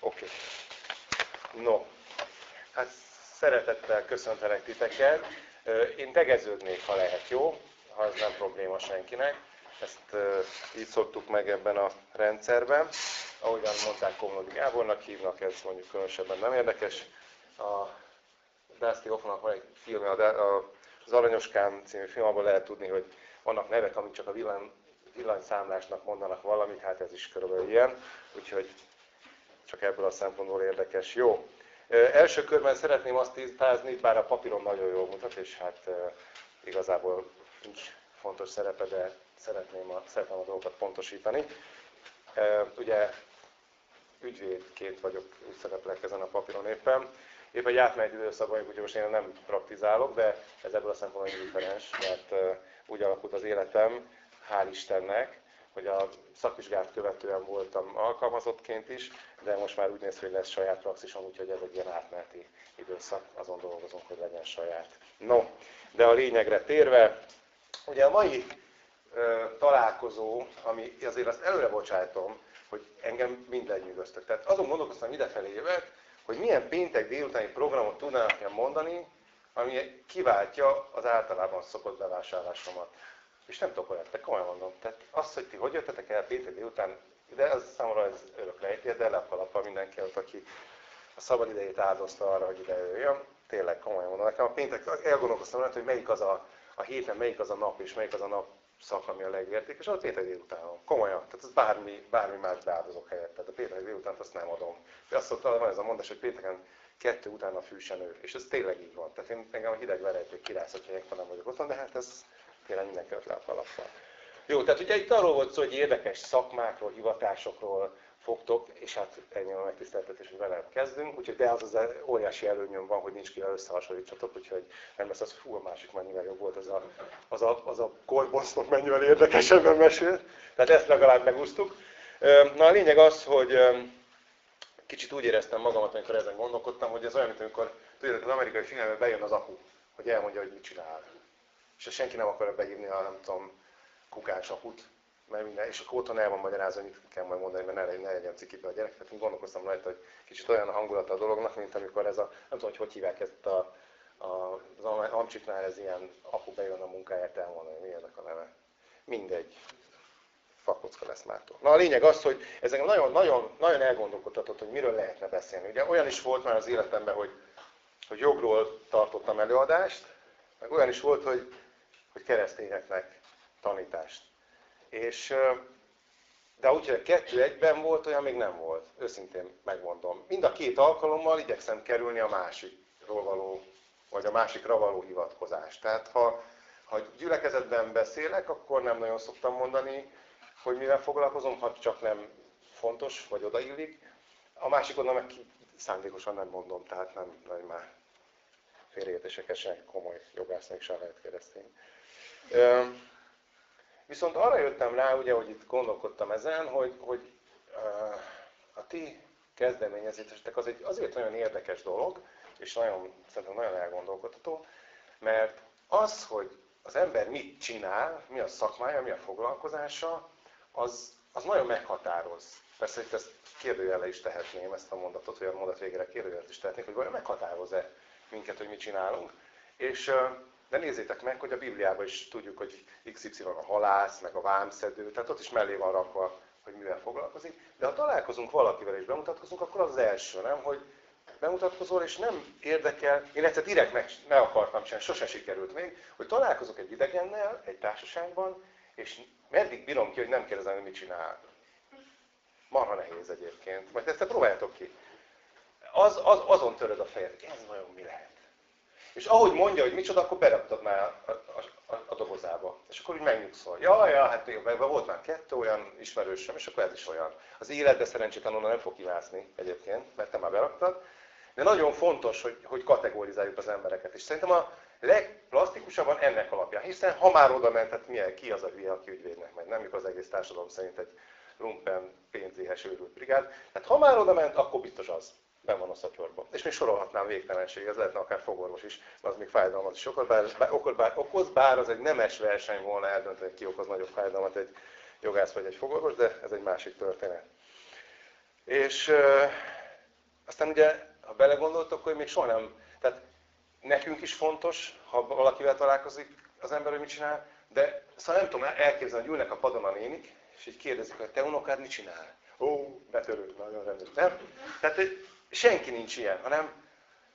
Oké. Okay. No, hát szeretettel köszöntelek titeket. Én tegeződnék, ha lehet, jó? Ha ez nem probléma senkinek. Ezt így szoktuk meg ebben a rendszerben. Ahogyan mondták, Komlódi Gábornak hívnak, ez mondjuk különösebben nem érdekes. A Dusty Hoffmannak van egy film, az Aranyoskám című film, abban lehet tudni, hogy vannak nevek, amik csak a villany, villanyszámlásnak mondanak valamit, hát ez is körülbelül ilyen, úgyhogy csak ebből a szempontból érdekes. Jó. Első körben szeretném azt tisztázni, bár a papíron nagyon jól mutat, és hát igazából nincs fontos szerepe, de szeretném a, szeretném a dolgokat pontosítani. Ugye ügyvédként vagyok, úgy szereplek ezen a papíron éppen. Épp egy átmeneti időszakban úgyhogy most én nem praktizálok, de ez ebből a szempontból indifferens, mert úgy alakult az életem, hál' Istennek, hogy a szakvizsgát követően voltam alkalmazottként is, de most már úgy néz hogy lesz saját praxisom, úgyhogy ez egy ilyen átmeneti időszak, azon dolgozunk, hogy legyen saját. No, de a lényegre térve, ugye a mai ö, találkozó, ami azért azt előre bocsájtom, hogy engem mindegy nyugosztok. Tehát azon gondolkoztam idefelé jövök, hogy milyen péntek délutáni programot tudnának nekem mondani, ami kiváltja az általában szokott bevásárlásomat. És nem tudok olyat, de komolyan mondom. Tehát az, hogy ti hogy jöttetek el péntek délután ide, az számomra ez örök lejtér, de lepalappal mindenki ott, aki a szabad idejét áldozta arra, hogy ide jöjjön. Tényleg komolyan mondom. Nekem a péntek, elgondolkoztam rá, hogy melyik az a, a héten, melyik az a nap, és melyik az a nap szak, ami a legértékes, az a péntek délután. Komolyan. Tehát az bármi, bármi más beáldozok helyett. Tehát a péntek délután azt nem adom. De azt szokta, van ez a mondás, hogy pénteken kettő után a fű nő. És ez tényleg így van. Tehát én engem a hideg verejték kirász, hogyha ilyenkor nem vagyok otthon, de hát ez tényleg mindenki ott le a. Jó, tehát ugye itt arról volt szó, hogy érdekes szakmákról, hivatásokról fogtok, és hát ennyi a megtiszteltetés, hogy velem kezdünk, úgyhogy de az az óriási előnyöm van, hogy nincs ki összehasonlítsatok, úgyhogy nem lesz az, fú, a másik mennyivel jobb volt, az a, az a, az a korbosztok mennyivel érdekesebben mesél. Tehát ezt legalább megúsztuk. Na a lényeg az, hogy kicsit úgy éreztem magamat, amikor ezen gondolkodtam, hogy ez olyan, mint amikor tudjátok, az amerikai filmben bejön az apu, hogy elmondja, hogy mit csinál. És senki nem akar behívni a, nem tudom, kukás aput, mert minden, és akkor otthon el van magyarázva, hogy mit kell majd mondani, mert ne, legyen, ne legyen cikibe a gyerek. Tehát gondolkoztam rajta, hogy kicsit olyan a hangulata a dolognak, mint amikor ez a, nem tudom, hogy hogy hívják ezt a, a, az amcsiknál ez ilyen apu bejön a munkáját elmondani, mi ennek a neve. Mindegy fakocka lesz mától. Na a lényeg az, hogy ez engem nagyon, nagyon, nagyon elgondolkodtatott, hogy miről lehetne beszélni. Ugye olyan is volt már az életemben, hogy, hogy jogról tartottam előadást, meg olyan is volt, hogy, hogy keresztényeknek tanítást. És, de úgy, hogy kettő egyben volt, olyan még nem volt. Őszintén megmondom. Mind a két alkalommal igyekszem kerülni a másikról való, vagy a másikra való hivatkozást. Tehát ha, ha gyülekezetben beszélek, akkor nem nagyon szoktam mondani, hogy mivel foglalkozom, ha csak nem fontos, vagy odaillik. A másik oldalon meg szándékosan nem mondom, tehát nem, nem már félreértéseket sem komoly jogásznak sem lehet keresztény. Viszont arra jöttem rá, ugye, hogy itt gondolkodtam ezen, hogy, hogy a ti kezdeményezésetek az egy azért nagyon érdekes dolog, és nagyon, szerintem nagyon elgondolkodható, mert az, hogy az ember mit csinál, mi a szakmája, mi a foglalkozása, az, az nagyon meghatároz. Persze hogy ezt kérdőjele is tehetném, ezt a mondatot, hogy a mondat végére kérdőjelet is tehetnék, hogy vajon meghatároz-e minket, hogy mit csinálunk. És de nézzétek meg, hogy a Bibliában is tudjuk, hogy XY a halász, meg a vámszedő, tehát ott is mellé van rakva, hogy mivel foglalkozik. De ha találkozunk valakivel és bemutatkozunk, akkor az első, nem? Hogy bemutatkozol, és nem érdekel, én egyszer direkt meg, ne akartam csinálni, sose sikerült még, hogy találkozok egy idegennel, egy társaságban, és meddig bírom ki, hogy nem kérdezem, hogy mit csinál. Marha nehéz egyébként. Majd ezt próbáljátok ki. Az, az, azon töröd a fejed, ez vajon mi lehet. És ahogy mondja, hogy micsoda, akkor beraktad már a, a, a, a dobozába. És akkor úgy megnyugszol. Ja, ja, hát volt már kettő olyan ismerősöm, és akkor ez is olyan. Az életbe szerencsétlen onnan nem fog kivászni egyébként, mert te már beraktad. De nagyon fontos, hogy, hogy kategorizáljuk az embereket. És szerintem a legplastikusabban ennek alapján. Hiszen ha már oda ment, hát milyen, ki az a hülye, aki ügyvédnek megy. Nem az egész társadalom szerint egy lumpen pénzéhes őrült brigád. Tehát ha már oda ment, akkor biztos az ben van a szatyorban. És még sorolhatnám végtelenség, ez lehetne akár fogorvos is, az még fájdalmat is okoz, bár, bár, bár, okoz, bár az egy nemes verseny volna eldönteni, ki okoz nagyobb fájdalmat, egy jogász vagy egy fogorvos, de ez egy másik történet. És ö, aztán ugye, ha belegondoltok, akkor még soha nem, tehát nekünk is fontos, ha valakivel találkozik az ember, hogy mit csinál, de szóval nem tudom elképzelni, hogy ülnek a padon a nénik, és így kérdezik, hogy te unokád mit csinál? Ó, betörő, nagyon rendben. Nem? Tehát senki nincs ilyen, hanem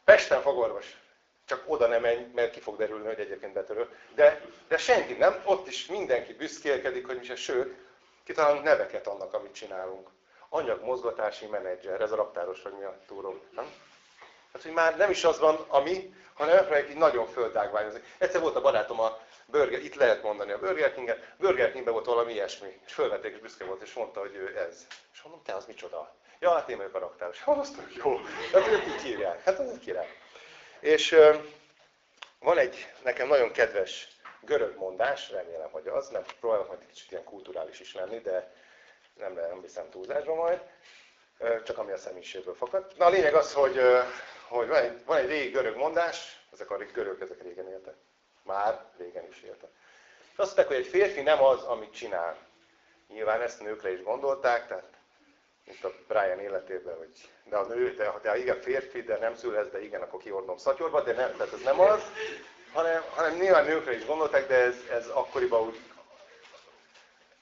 Pesten fogorvos. Csak oda nem menj, mert ki fog derülni, hogy egyébként betörő. De, de senki nem, ott is mindenki büszkélkedik, hogy mi se, sőt, kitalálunk neveket annak, amit csinálunk. Anyagmozgatási menedzser, ez a raptáros, vagy mi a túró, nem? Hát, hogy már nem is az van, ami, hanem megpróbálják így nagyon földdágványozni. Egyszer volt a barátom a Burger, itt lehet mondani a Burger King-et, Burger Kingben volt valami ilyesmi, és fölvették, és büszke volt, és mondta, hogy ő ez. És mondom, te az micsoda? Ja, hát én vagyok a raktáros. Hát azt jó. Hát ők így hívják. Hát az király. És van egy nekem nagyon kedves görög mondás, remélem, hogy az, nem próbálok majd kicsit ilyen kulturális is lenni, de nem, nem viszem túlzásba majd, csak ami a személyiségből fakad. Na a lényeg az, hogy, hogy van, egy, van egy régi görög mondás, ezek a görögök ezek régen éltek. Már régen is éltek. Azt mondták, hogy egy férfi nem az, amit csinál. Nyilván ezt nőkre is gondolták, tehát mint a Brian életében, hogy de a nő, de, de igen, férfi, de nem szülesz, de igen, akkor kiordom szatyorba, de nem, tehát ez nem az, hanem, hanem nyilván nőkre is gondolták, de ez, ez akkoriban úgy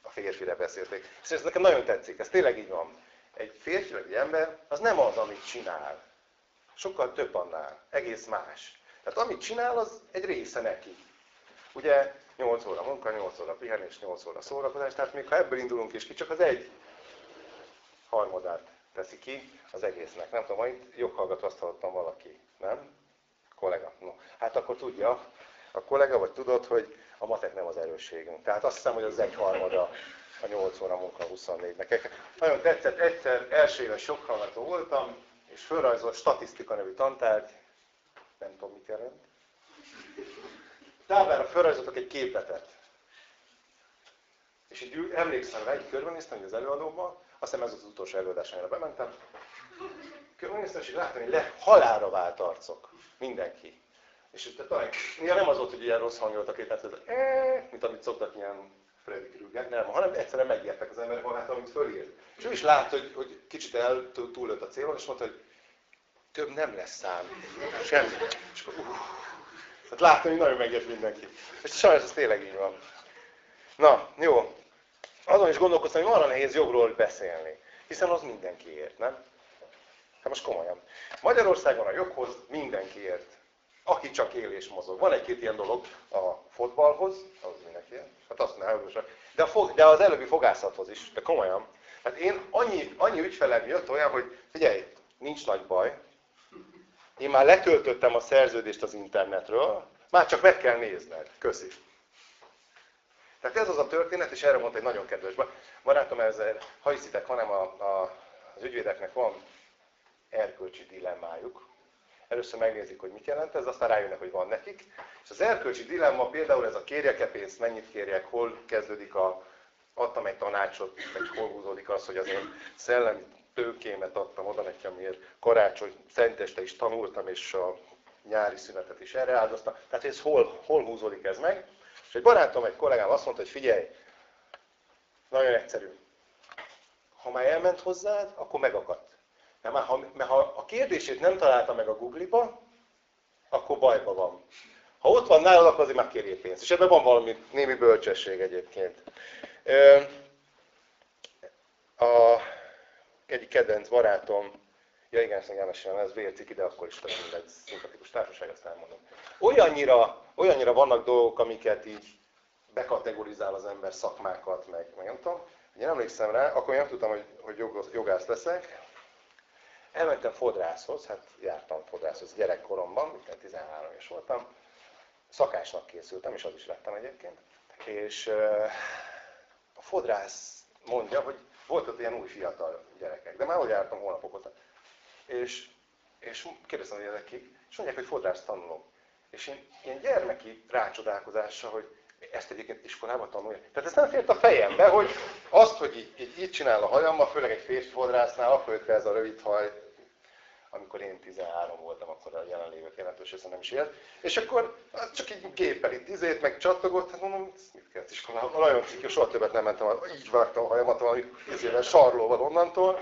a férfire beszélték. És ez nekem nagyon tetszik, ez tényleg így van. Egy férfi vagy egy ember, az nem az, amit csinál. Sokkal több annál, egész más. Tehát amit csinál, az egy része neki. Ugye 8 óra munka, 8 óra pihenés, 8 óra szórakozás, tehát még ha ebből indulunk is ki, csak az egy harmadát teszi ki az egésznek. Nem tudom, majd joghallgató azt hallottam valaki, nem? Kollega. No, hát akkor tudja, a kollega, vagy tudod, hogy a matek nem az erősségünk. Tehát azt hiszem, hogy az egy harmada a 8 óra munka 24-nek. Nagyon tetszett, egyszer első éves sok hallgató voltam, és fölrajzolt statisztika nevű tantárgy, nem tudom mit jelent. Táblára fölrajzoltak egy képletet. És így emlékszem rá, így körbenéztem az előadóban, azt hiszem ez az utolsó előadás, amire bementem. És láttam, hogy le, halára vált arcok. Mindenki. És itt talán ja, nem az volt, hogy ilyen rossz két, tehát ez, mint amit szoktak ilyen Freddy Krueger, nem, hanem egyszerűen megijedtek az emberek, láttam, amit fölírt. És ő is látta, hogy, hogy kicsit el túlőtt a célon, és mondta, hogy több nem lesz szám. Semmi. És akkor, uh, hát láttam, hogy nagyon megijedt mindenki. És sajnos ez tényleg így van. Na, jó. Azon is gondolkoztam, hogy arra nehéz jogról beszélni. Hiszen az mindenki ért, nem? Hát most komolyan. Magyarországon a joghoz mindenki ért. Aki csak él és mozog. Van egy-két ilyen dolog a fotballhoz, az mindenki. Hát azt ne de, a fog, de az előbbi fogászathoz is, de komolyan. Hát én annyi, annyi ügyfelem jött olyan, hogy figyelj, nincs nagy baj. Én már letöltöttem a szerződést az internetről, már csak meg kell nézned. Köszi. Tehát ez az a történet, és erre mondta egy nagyon kedves barátom, ezzel, ha hiszitek, hanem a, a, az ügyvédeknek van erkölcsi dilemmájuk. Először megnézik, hogy mit jelent ez, aztán rájönnek, hogy van nekik. És az erkölcsi dilemma például ez a kérjek-e pénzt, mennyit kérjek, hol kezdődik a, adtam egy tanácsot, vagy hol húzódik az, hogy az én szellemi tőkémet adtam oda nekem, amiért karácsony, szenteste is tanultam, és a nyári szünetet is erre áldoztam. Tehát ez hol, hol húzódik ez meg? Egy barátom, egy kollégám azt mondta, hogy figyelj, nagyon egyszerű. Ha már elment hozzád, akkor megakadt. Mert, ha, mert ha a kérdését nem találta meg a Google-ba, akkor bajba van. Ha ott van nálad, akkor azért már kérjél pénzt. És ebben van valami némi bölcsesség egyébként. A, egyik kedvenc barátom, ja igen, ezt megjelmesen, ez vércik ide, akkor is talán egy szimpatikus társaság, azt elmondom. Olyannyira, olyannyira vannak dolgok, amiket így bekategorizál az ember szakmákat, meg, meg nem tudom. Én emlékszem rá, akkor én tudtam, hogy, hogy jogász leszek. Elmentem fodrászhoz, hát jártam fodrászhoz gyerekkoromban, 13 éves voltam. Szakásnak készültem, és az is lettem egyébként. És a fodrász mondja, hogy volt ott ilyen új fiatal gyerekek, de már hogy jártam hónapok óta. És, és kérdeztem, hogy ezek kik, és mondják, hogy fodrász tanulok. És én ilyen gyermeki rácsodálkozással, hogy ezt egyébként iskolában tanulja. Tehát ez nem fért a fejembe, hogy azt, hogy így, így, így csinál a hajammal, főleg egy férfi fodrásznál, akkor jött ez a rövid haj, amikor én 13 voltam, akkor a jelenlévők jelentős része nem is élt. És akkor az csak így géppel itt izét, meg csattogott, hát mondom, mit kellett iskolában? Nagyon cikk, soha többet nem mentem, így vágtam a hajamat valami izével, sarlóval onnantól.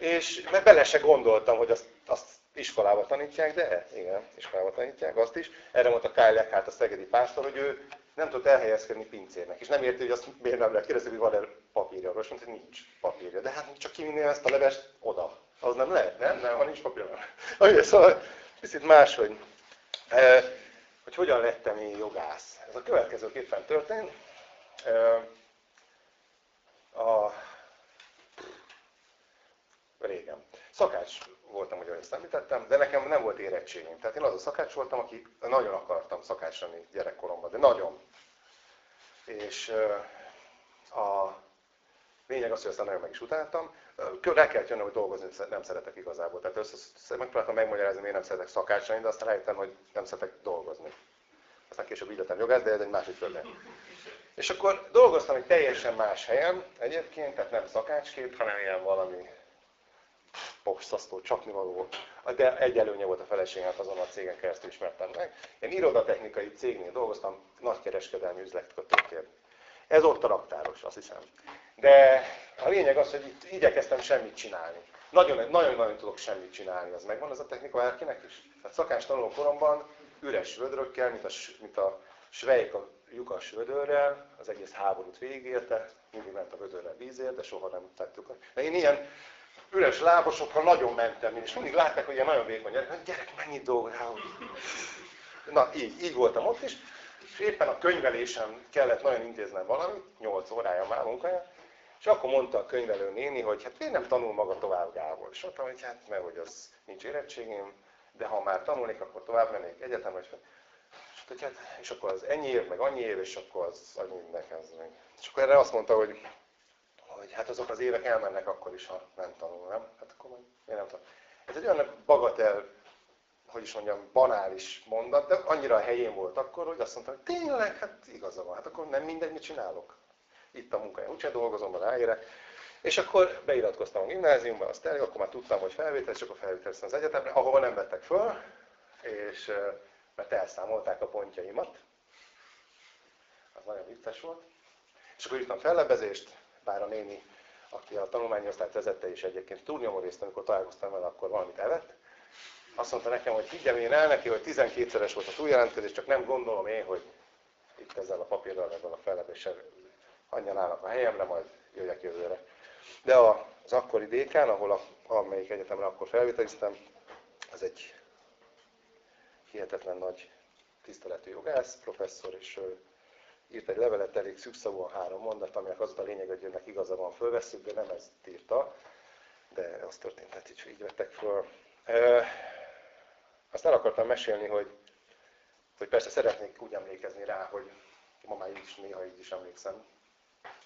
És mert bele se gondoltam, hogy azt, azt iskolába tanítják, de igen, iskolába tanítják azt is. Erre mondta Kyle hát a szegedi pásztor, hogy ő nem tudott elhelyezkedni pincérnek, és nem érti, hogy azt miért nem lehet kérdezni, hogy van-e papírja. Most mondta, hogy nincs papírja. De hát csak kivinni ezt a levest oda. Az nem lehet, nem? Nem, ha nincs papírja. Ugye, szóval picit máshogy. E, hogy hogyan lettem én jogász. Ez a következőképpen történt. E, a, régen. Szakács voltam, hogy ezt említettem, de nekem nem volt érettségém. Tehát én az a szakács voltam, aki nagyon akartam szakács gyerekkoromban, de nagyon. És a lényeg az, hogy aztán nagyon meg is utáltam. Rá kellett jönnöm, hogy dolgozni nem szeretek igazából. Tehát össze, megpróbáltam megmagyarázni, miért nem szeretek szakács lenni, de aztán rájöttem, hogy nem szeretek dolgozni. Aztán később így lettem jogász, de ez egy másik földön. És akkor dolgoztam egy teljesen más helyen egyébként, tehát nem szakácsként, hanem ilyen valami bosszasztó, csapnivaló, de egy előnye volt a feleségnek, azon a cégen keresztül ismertem meg. Én irodatechnikai cégnél dolgoztam, nagykereskedelmi üzletkötőként. Ez ott a raktáros, azt hiszem. De a lényeg az, hogy itt igyekeztem semmit csinálni. Nagyon-nagyon tudok semmit csinálni, az megvan az a technika bárkinek is. Tehát szakás tanuló koromban üres vödrökkel, mint a, mint a Svejk a lyukas vödörrel, az egész háborút végigélte, mindig ment a vödörrel vízért, de soha nem tettük. De én ilyen üres lábosokkal nagyon mentem, és mindig látták, hogy ilyen nagyon vékony gyerek, gyerek, mennyit dolgozál. Na, így, így voltam ott is, és éppen a könyvelésen kellett nagyon intéznem valamit, 8 órája már munkája, és akkor mondta a könyvelő néni, hogy hát miért nem tanul maga tovább Gábor? És mondtam, hogy hát mert hogy az nincs érettségém, de ha már tanulnék, akkor tovább mennék egyetemre. És, hogy hát, és akkor az ennyi év, meg annyi év, és akkor az annyi nekem. És akkor erre azt mondta, hogy hogy hát azok az évek elmennek akkor is, ha nem tanul, nem? Hát akkor majd miért nem tanul? Ez egy olyan bagatel, hogy is mondjam, banális mondat, de annyira a helyén volt akkor, hogy azt mondta, hogy tényleg, hát igaza van, hát akkor nem mindegy, mit csinálok. Itt a munkája, úgyse dolgozom, ráérek. És akkor beiratkoztam a gimnáziumba, azt elég, akkor már tudtam, hogy felvétel, és akkor felvételeztem az egyetemre, ahova nem vettek föl, és mert elszámolták a pontjaimat. Az nagyon vicces volt. És akkor írtam fellebezést, bár a néni, aki a tanulmányosztályt vezette, és egyébként túlnyomó részt, amikor találkoztam vele, akkor valamit evett. Azt mondta nekem, hogy higgyem én el neki, hogy 12-szeres volt a túljelentkezés, csak nem gondolom én, hogy itt ezzel a papírral, ezzel a fellebéssel annyian állnak a helyemre, majd jöjjek jövőre. De az akkori dékán, ahol a, amelyik egyetemre akkor felvételiztem, az egy hihetetlen nagy tiszteletű jogász, professzor, és írt egy levelet, elég szükszavúan három mondat, aminek az a lényeg, hogy önnek igaza van, fölveszünk, de nem ezt írta, de az történt, hát így, így vettek föl. E, azt el akartam mesélni, hogy, hogy persze szeretnék úgy emlékezni rá, hogy ma már így is, néha így is emlékszem.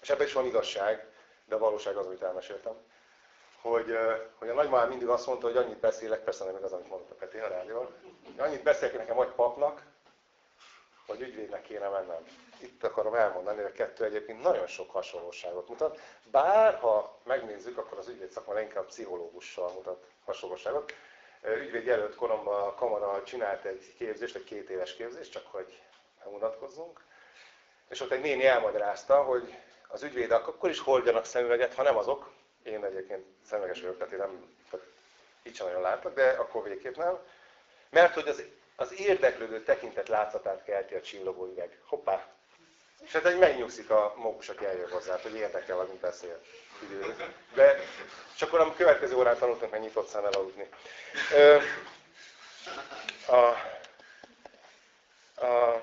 És ebben is van igazság, de a valóság az, amit elmeséltem. Hogy, hogy a nagymamám mindig azt mondta, hogy annyit beszélek, persze nem igaz, amit mondott a Peti a rádióval, annyit beszélek nekem vagy papnak, vagy ügyvédnek kéne mennem. Itt akarom elmondani, hogy a kettő egyébként nagyon sok hasonlóságot mutat. Bár, ha megnézzük, akkor az ügyvéd szakma inkább pszichológussal mutat hasonlóságot. Ügyvéd jelölt koromban a kamara csinált egy képzést, egy két éves képzést, csak hogy unatkozzunk. És ott egy néni elmagyarázta, hogy az ügyvédek akkor is hordjanak szemüveget, ha nem azok. Én egyébként szemüveges vagyok, tehát én nem, tehát így sem nagyon látok, de akkor végképp nem. Mert hogy az az érdeklődő tekintet látszatát kelti a csillogó üveg. Hoppá! És hát egy megnyugszik a mókus, aki eljön hozzá, hogy érdekel, amit beszél. De csak akkor a következő órán tanultunk meg nyitott szemmel aludni. a, a,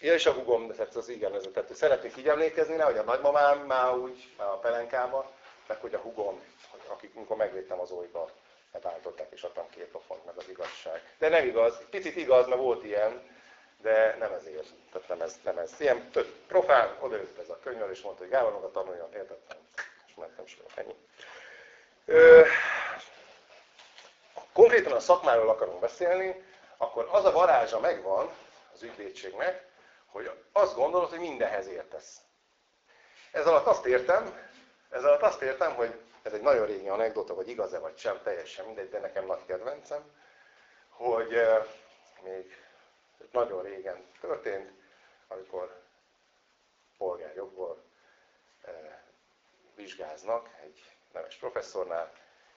ja, és a hugom, tehát az igen, ez, tehát szeretnék így emlékezni rá, hogy a nagymamám már úgy, már a pelenkába, meg hogy a hugom, akik, amikor megvédtem az olyba, megállították és adtam két pofont, meg az igazság. De nem igaz, picit igaz, mert volt ilyen, de nem ezért. Tehát nem ez, nem ez. Ilyen tök profán, odaült ez a könyv, és mondta, hogy Gábor maga tanuljon, értettem. És mentem is ennyi. Ö, konkrétan a szakmáról akarunk beszélni, akkor az a varázsa megvan az ügyvédségnek, hogy azt gondolod, hogy mindenhez értesz. Ez alatt azt értem, ez alatt azt értem, hogy ez egy nagyon régi anekdota, vagy igaz-e vagy sem, teljesen mindegy, de nekem nagy kedvencem, hogy eh, még nagyon régen történt, amikor polgárjogból eh, vizsgáznak egy neves professzornál,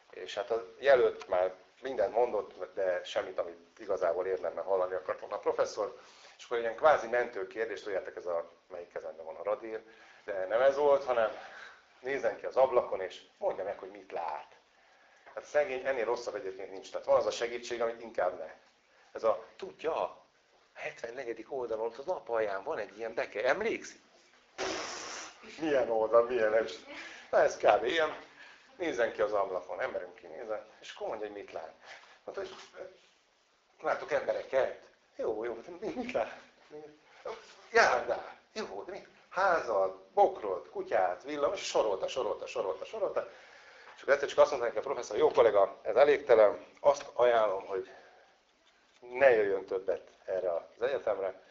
És hát a jelölt már mindent mondott, de semmit, amit igazából érdemben hallani akart volna a professzor. És akkor ilyen kvázi mentő kérdés, tudjátok, ez a melyik kezemben van a radír, de nem ez volt, hanem nézzen ki az ablakon, és mondja meg, hogy mit lát. Hát szegény ennél rosszabb egyébként nincs. Tehát van az a segítség, amit inkább ne. Ez a, tudja, a 74. oldalon az nap alján van egy ilyen beke, emlékszik? Milyen oldal, milyen ez? Na ez kb. ilyen. Nézzen ki az ablakon, emberünk kinézzen, és akkor mondja, hogy mit lát. Mondta, hogy látok embereket. Jó, jó, de mit lát? Járdál. Jó, de mit? Házad, bokrot, kutyát, villamos, és sorolta, sorolta, sorolta, sorolta. És akkor egyszer csak azt mondta neki a professzor, jó kollega, ez elégtelen, azt ajánlom, hogy ne jöjjön többet erre az egyetemre,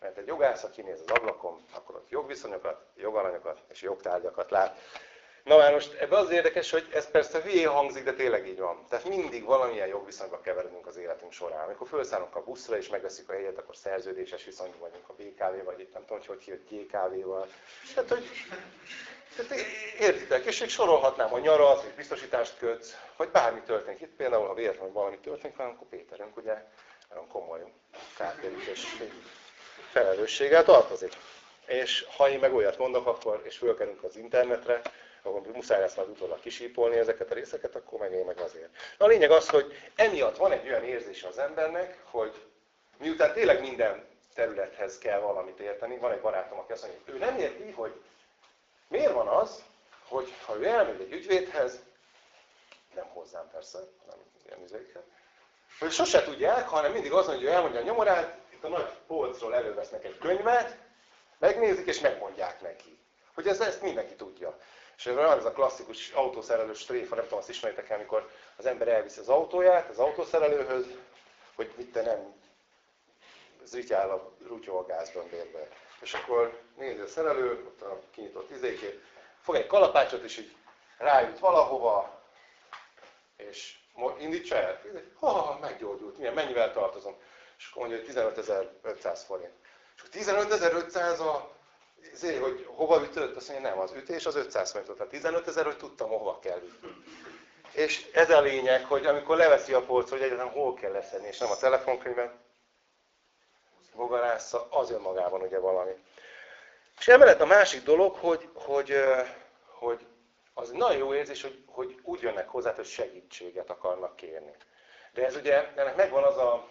mert egy jogász, ha kinéz az ablakon, akkor ott jogviszonyokat, jogalanyokat és jogtárgyakat lát. Na már most ebben az érdekes, hogy ez persze hülyé hangzik, de tényleg így van. Tehát mindig valamilyen jogviszonyba keveredünk az életünk során. Amikor felszállunk a buszra és megveszik a helyet, akkor szerződéses viszonyban vagyunk a BKV, vagy itt nem tudom, hogy hogy GKV-val. Tehát, hogy tehát értitek, és még sorolhatnám a nyarat, hogy biztosítást kötsz, vagy bármi történik. Itt például, ha véletlenül valami történik, akkor Péterünk ugye nagyon komoly kártérítés felelősséggel tartozik. És ha én meg olyat mondok, akkor, és fölkerünk az internetre, akkor muszáj lesz majd utólag kisípolni ezeket a részeket, akkor meg én meg azért. Na a lényeg az, hogy emiatt van egy olyan érzése az embernek, hogy miután tényleg minden területhez kell valamit érteni, van egy barátom, aki azt mondja, hogy ő nem érti, hogy miért van az, hogy ha ő elmegy egy ügyvédhez, nem hozzám persze, nem ilyen üzékhez, hogy sose tudják, hanem mindig az, hogy ő elmondja a nyomorát, itt a nagy polcról elővesznek egy könyvet, megnézik és megmondják neki. Hogy ez, ezt mindenki tudja. És olyan ez a klasszikus autószerelős tréfa, nem tudom, azt ismeritek amikor az ember elviszi az autóját az autószerelőhöz, hogy mit te nem zrityál a rutyó a gázbömbérbe. És akkor nézi a szerelő, ott a kinyitott izékét, fog egy kalapácsot, és így rájut valahova, és indítsa el. Ha, meggyógyult, milyen, mennyivel tartozom? És akkor mondja, hogy 15.500 forint. És akkor 15.500 a Zé, hogy hova ütött? Azt mondja, nem, az ütés az 500 forintot. Tehát 15 ezer, hogy tudtam, hova kell ütni. És ez a lényeg, hogy amikor leveszi a polcra, hogy egyáltalán hol kell leszedni, és nem a telefonkönyvet, bogarásza, az önmagában ugye valami. És emellett a másik dolog, hogy, hogy, hogy az nagyon jó érzés, hogy, hogy úgy jönnek hozzá, hogy segítséget akarnak kérni. De ez ugye, ennek megvan az a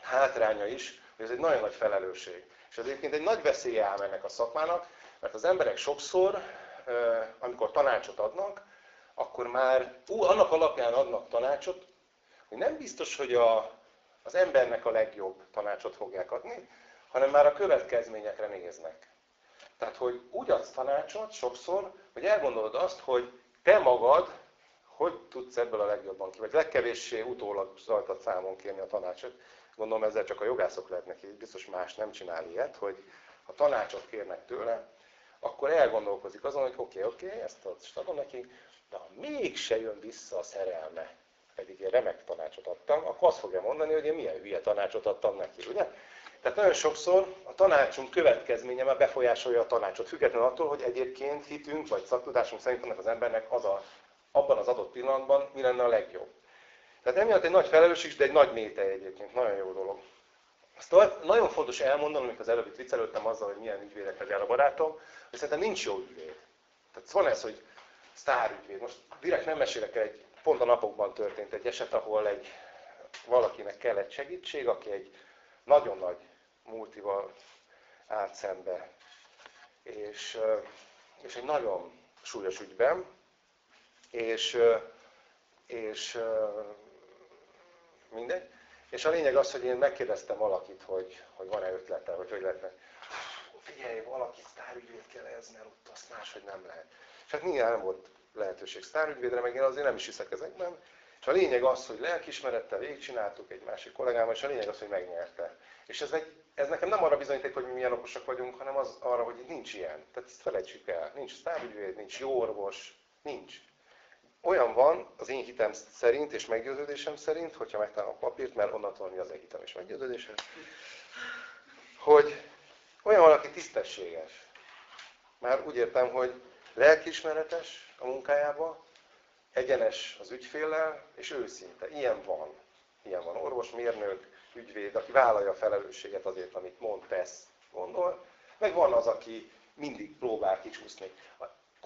hátránya is, ez egy nagyon nagy felelősség. És ez egyébként egy nagy veszélye áll ennek a szakmának, mert az emberek sokszor, amikor tanácsot adnak, akkor már ú, annak alapján adnak tanácsot, hogy nem biztos, hogy a, az embernek a legjobb tanácsot fogják adni, hanem már a következményekre néznek. Tehát, hogy úgy adsz tanácsot sokszor, hogy elgondolod azt, hogy te magad hogy tudsz ebből a legjobban ki, vagy legkevéssé utólag rajtad számon kérni a tanácsot. Gondolom ezzel csak a jogászok lehetnek biztos más nem csinál ilyet, hogy ha tanácsot kérnek tőle, akkor elgondolkozik azon, hogy oké, okay, oké, okay, ezt adom neki, de ha mégse jön vissza a szerelme, pedig én remek tanácsot adtam, akkor azt fogja mondani, hogy én milyen hülye tanácsot adtam neki, ugye? Tehát nagyon sokszor a tanácsunk következménye már befolyásolja a tanácsot, függetlenül attól, hogy egyébként hitünk vagy szaktudásunk szerint annak az embernek az a, abban az adott pillanatban mi lenne a legjobb. Tehát emiatt egy nagy felelősség, de egy nagy métej egyébként, nagyon jó dolog. Azt nagyon fontos elmondanom, amikor az előbb viccelődtem azzal, hogy milyen ügyvédekhez jár a barátom, hogy szerintem nincs jó ügyvéd. Tehát van ez, hogy ügyvéd. Most direkt nem mesélek egy, pont a napokban történt egy eset, ahol egy, valakinek kellett segítség, aki egy nagyon nagy multival állt szembe, és, és egy nagyon súlyos ügyben, és, és mindegy. És a lényeg az, hogy én megkérdeztem valakit, hogy, hogy van-e ötlete, hogy hogy lehetne. Figyelj, valaki sztárügyvéd kell ez, mert ott azt máshogy nem lehet. És hát nyilván nem volt lehetőség sztárügyvédre, meg én azért nem is hiszek ezekben. És a lényeg az, hogy lelkismerettel végigcsináltuk egy másik kollégával, és a lényeg az, hogy megnyerte. És ez, egy, ez nekem nem arra bizonyíték, hogy mi milyen okosak vagyunk, hanem az arra, hogy nincs ilyen. Tehát ezt felejtsük el. Nincs sztárügyvéd, nincs jó orvos, nincs olyan van az én hitem szerint és meggyőződésem szerint, hogyha megtalálom a papírt, mert onnantól mi az én hitem és meggyőződésem, hogy olyan valaki tisztességes. Már úgy értem, hogy lelkismeretes a munkájába, egyenes az ügyféllel, és őszinte. Ilyen van. Ilyen van orvos, mérnök, ügyvéd, aki vállalja a felelősséget azért, amit mond, tesz, gondol. Meg van az, aki mindig próbál kicsúszni.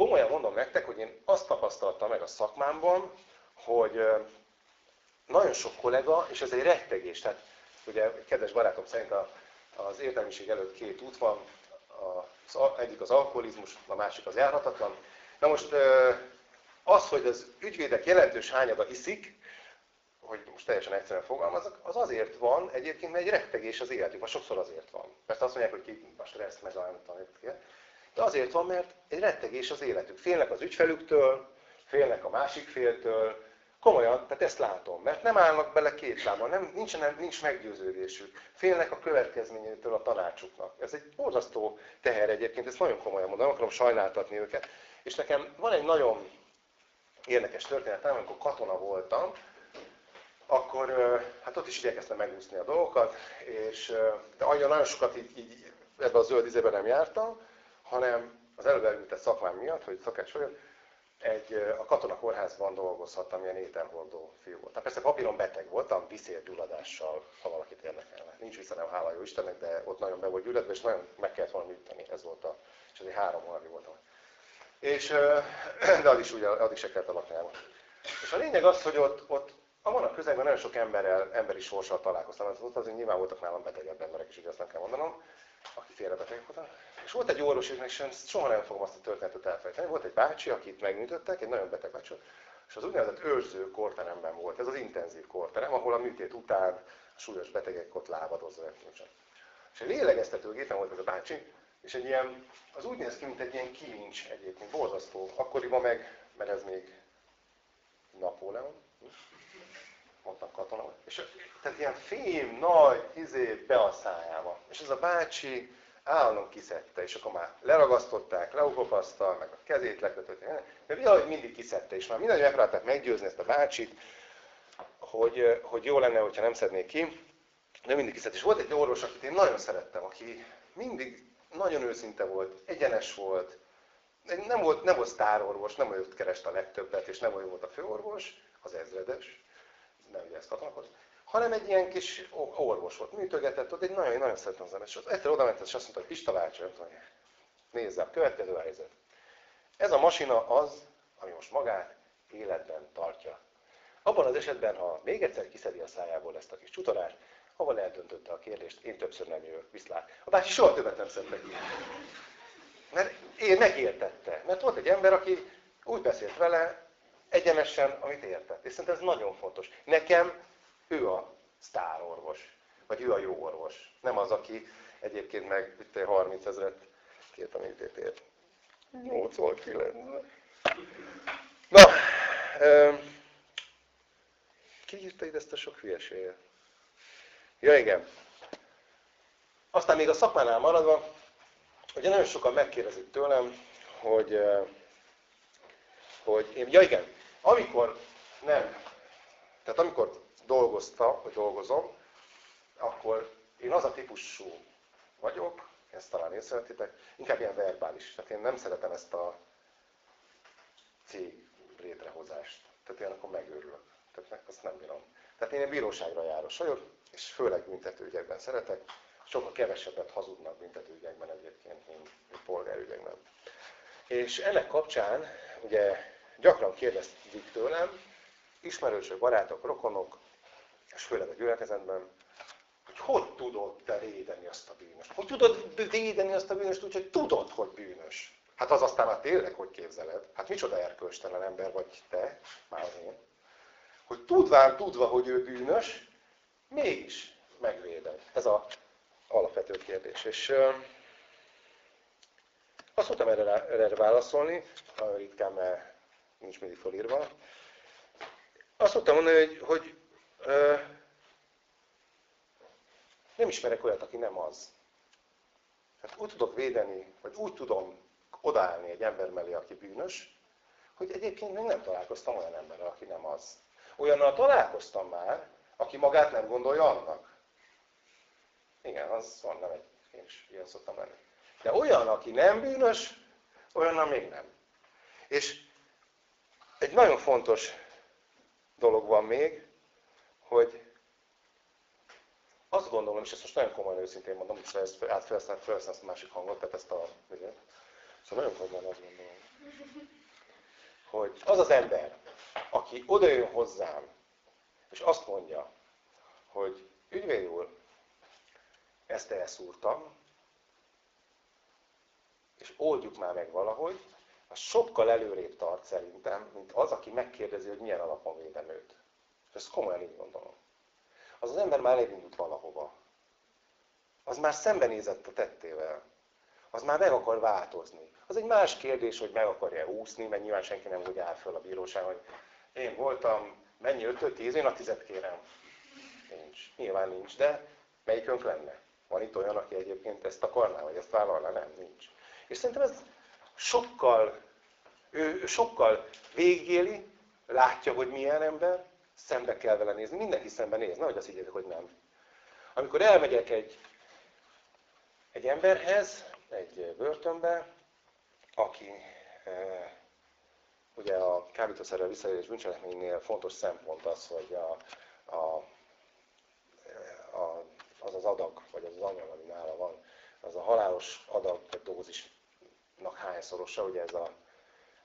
Komolyan mondom nektek, hogy én azt tapasztaltam meg a szakmámban, hogy nagyon sok kollega, és ez egy rettegés, tehát ugye kedves barátom szerint a, az értelmiség előtt két út van, az, egyik az alkoholizmus, a másik az járhatatlan. Na most az, hogy az ügyvédek jelentős hányada iszik, hogy most teljesen egyszerűen fogalmazok, az azért van egyébként, mert egy rettegés az életük, vagy sokszor azért van. Persze azt mondják, hogy ki a stressz, meg a de azért van, mert egy rettegés az életük. Félnek az ügyfelüktől, félnek a másik féltől, komolyan, tehát ezt látom, mert nem állnak bele két lábon, nem, nincs, nem, nincs meggyőződésük, félnek a következményétől a tanácsuknak. Ez egy borzasztó teher egyébként, ezt nagyon komolyan mondom, nem akarom sajnáltatni őket. És nekem van egy nagyon érdekes történetem, amikor katona voltam, akkor hát ott is igyekeztem megúszni a dolgokat, és de annyira nagyon sokat így, így ebbe a zöld izébe nem jártam, hanem az előbb említett szakmám miatt, hogy szakács vagyok, egy, a katona kórházban dolgozhattam, ilyen ételhordó fiú volt. Tehát persze papíron beteg voltam, viszérgyulladással, ha valakit érdekelne. Nincs vissza, hála jó Istennek, de ott nagyon be volt gyulladva, és nagyon meg kellett volna műteni. Ez volt a, és azért három hónapig voltam. És, de az is, ugye, addig se kellett a laknyában. És a lényeg az, hogy ott, ott a közegben nagyon sok emberrel, emberi sorssal találkoztam. Az ott azért nyilván voltak nálam betegebb emberek is, ugye azt nem kell mondanom, akik félrebetegek voltak. És volt egy orvos, és soha nem fogom azt a történetet elfelejteni. Volt egy bácsi, akit megműtöttek, egy nagyon beteg bácsi, és az úgynevezett őrző korteremben volt. Ez az intenzív korterem, ahol a műtét után a súlyos betegek ott lábadozva. És egy lélegeztetőgépen volt ez a bácsi, és egy ilyen, az úgy néz ki, mint egy ilyen kilincs egyébként, borzasztó. Akkoriban meg, mert ez még Napóleon, mondtam katona, és tehát ilyen fém, nagy, izé, be a szájába. És ez a bácsi állandóan kiszedte, és akkor már leragasztották, leukopaszta, meg a kezét lekötötte, de valahogy mindig kiszedte, és már mindannyian megpróbálták meggyőzni ezt a bácsit, hogy, hogy jó lenne, hogyha nem szednék ki, de mindig kiszedte. És volt egy orvos, akit én nagyon szerettem, aki mindig nagyon őszinte volt, egyenes volt, nem volt, nem volt sztárorvos, nem volt kereste a legtöbbet, és nem volt a főorvos, az ezredes, nem ugye ezt katonakhoz, hanem egy ilyen kis orvos volt, műtögetett, ott egy nagyon, nagyon szeretem az ember. És egyszer oda ment, és azt mondta, hogy Pista bácsi, nézze, a következő helyzet. Ez a masina az, ami most magát életben tartja. Abban az esetben, ha még egyszer kiszedi a szájából ezt a kis csutorást, ahol eldöntötte a kérdést, én többször nem jövök, viszlát. A bácsi soha többet nem szedte ki. Mert én megértette. Mert volt egy ember, aki úgy beszélt vele, egyenesen, amit értett. És szerintem ez nagyon fontos. Nekem ő a sztárorvos, vagy ő a jó orvos. Nem az, aki egyébként meg itt 30 ezeret kért a műtétért. 89. Na, ki írta ide ezt a sok hülyeséget? Ja, igen. Aztán még a szakmánál maradva, ugye nagyon sokan megkérdezik tőlem, hogy, hogy én, ja igen, amikor nem, tehát amikor dolgozta, vagy dolgozom, akkor én az a típusú vagyok, ezt talán észrevetitek, inkább ilyen verbális. Tehát én nem szeretem ezt a cég létrehozást. Tehát én akkor megőrülök. Tehát azt nem bírom. Tehát én egy bíróságra járos vagyok, és főleg büntetőügyekben szeretek. Sokkal kevesebbet hazudnak büntetőügyekben egyébként, mint polgárügyekben. És ennek kapcsán ugye gyakran kérdezik tőlem, ismerősök, barátok, rokonok, és főleg a gyülekezetben, hogy hogy tudod te védeni azt a bűnöst? Hogy tudod védeni azt a bűnöst úgy, hogy tudod, hogy bűnös? Hát az aztán már tényleg, hogy képzeled. Hát micsoda erkölcstelen ember vagy te, már az én. Hogy tudván, tudva, hogy ő bűnös, mégis megvéded. Ez a alapvető kérdés. És azt mondtam erre, erre válaszolni, ritkán, mert nincs mindig felírva. Azt mondtam mondani, hogy, hogy ö, nem ismerek olyat, aki nem az. Hát úgy tudok védeni, vagy úgy tudom odállni egy ember mellé, aki bűnös, hogy egyébként még nem találkoztam olyan emberrel, aki nem az. Olyannal találkoztam már, aki magát nem gondolja annak. Igen, az van, nem egy, én is ilyen szoktam lenni. De olyan, aki nem bűnös, olyannal még nem. És egy nagyon fontos dolog van még, hogy azt gondolom, és ezt most nagyon komolyan őszintén mondom, és ezt átfelhasználom ezt a másik hangot, tehát ezt a... Szóval nagyon komolyan azt gondolom, hogy az az ember, aki odajön hozzám, és azt mondja, hogy ügyvéd úr, ezt elszúrtam, és oldjuk már meg valahogy, az sokkal előrébb tart szerintem, mint az, aki megkérdezi, hogy milyen alapon védem őt. És ezt komolyan így gondolom. Az az ember már elindult valahova. Az már szembenézett a tettével. Az már meg akar változni. Az egy más kérdés, hogy meg akarja úszni, mert nyilván senki nem úgy áll föl a bíróság, hogy én voltam, mennyi 5 10 én a tizet kérem. Nincs. Nyilván nincs, de melyikünk lenne? Van itt olyan, aki egyébként ezt akarná, vagy ezt vállalná? Nem, nincs. És szerintem ez sokkal, ő sokkal végigéli, látja, hogy milyen ember, szembe kell vele nézni, mindenki szembe néz, nehogy azt higgyétek, hogy nem. Amikor elmegyek egy, egy emberhez, egy börtönbe, aki e, ugye a kábítószerrel visszaélés bűncselekménynél fontos szempont az, hogy a, a, a, az az adag, vagy az az anyag, ami nála van, az a halálos adag, vagy dózisnak hányszorosa, ugye ez a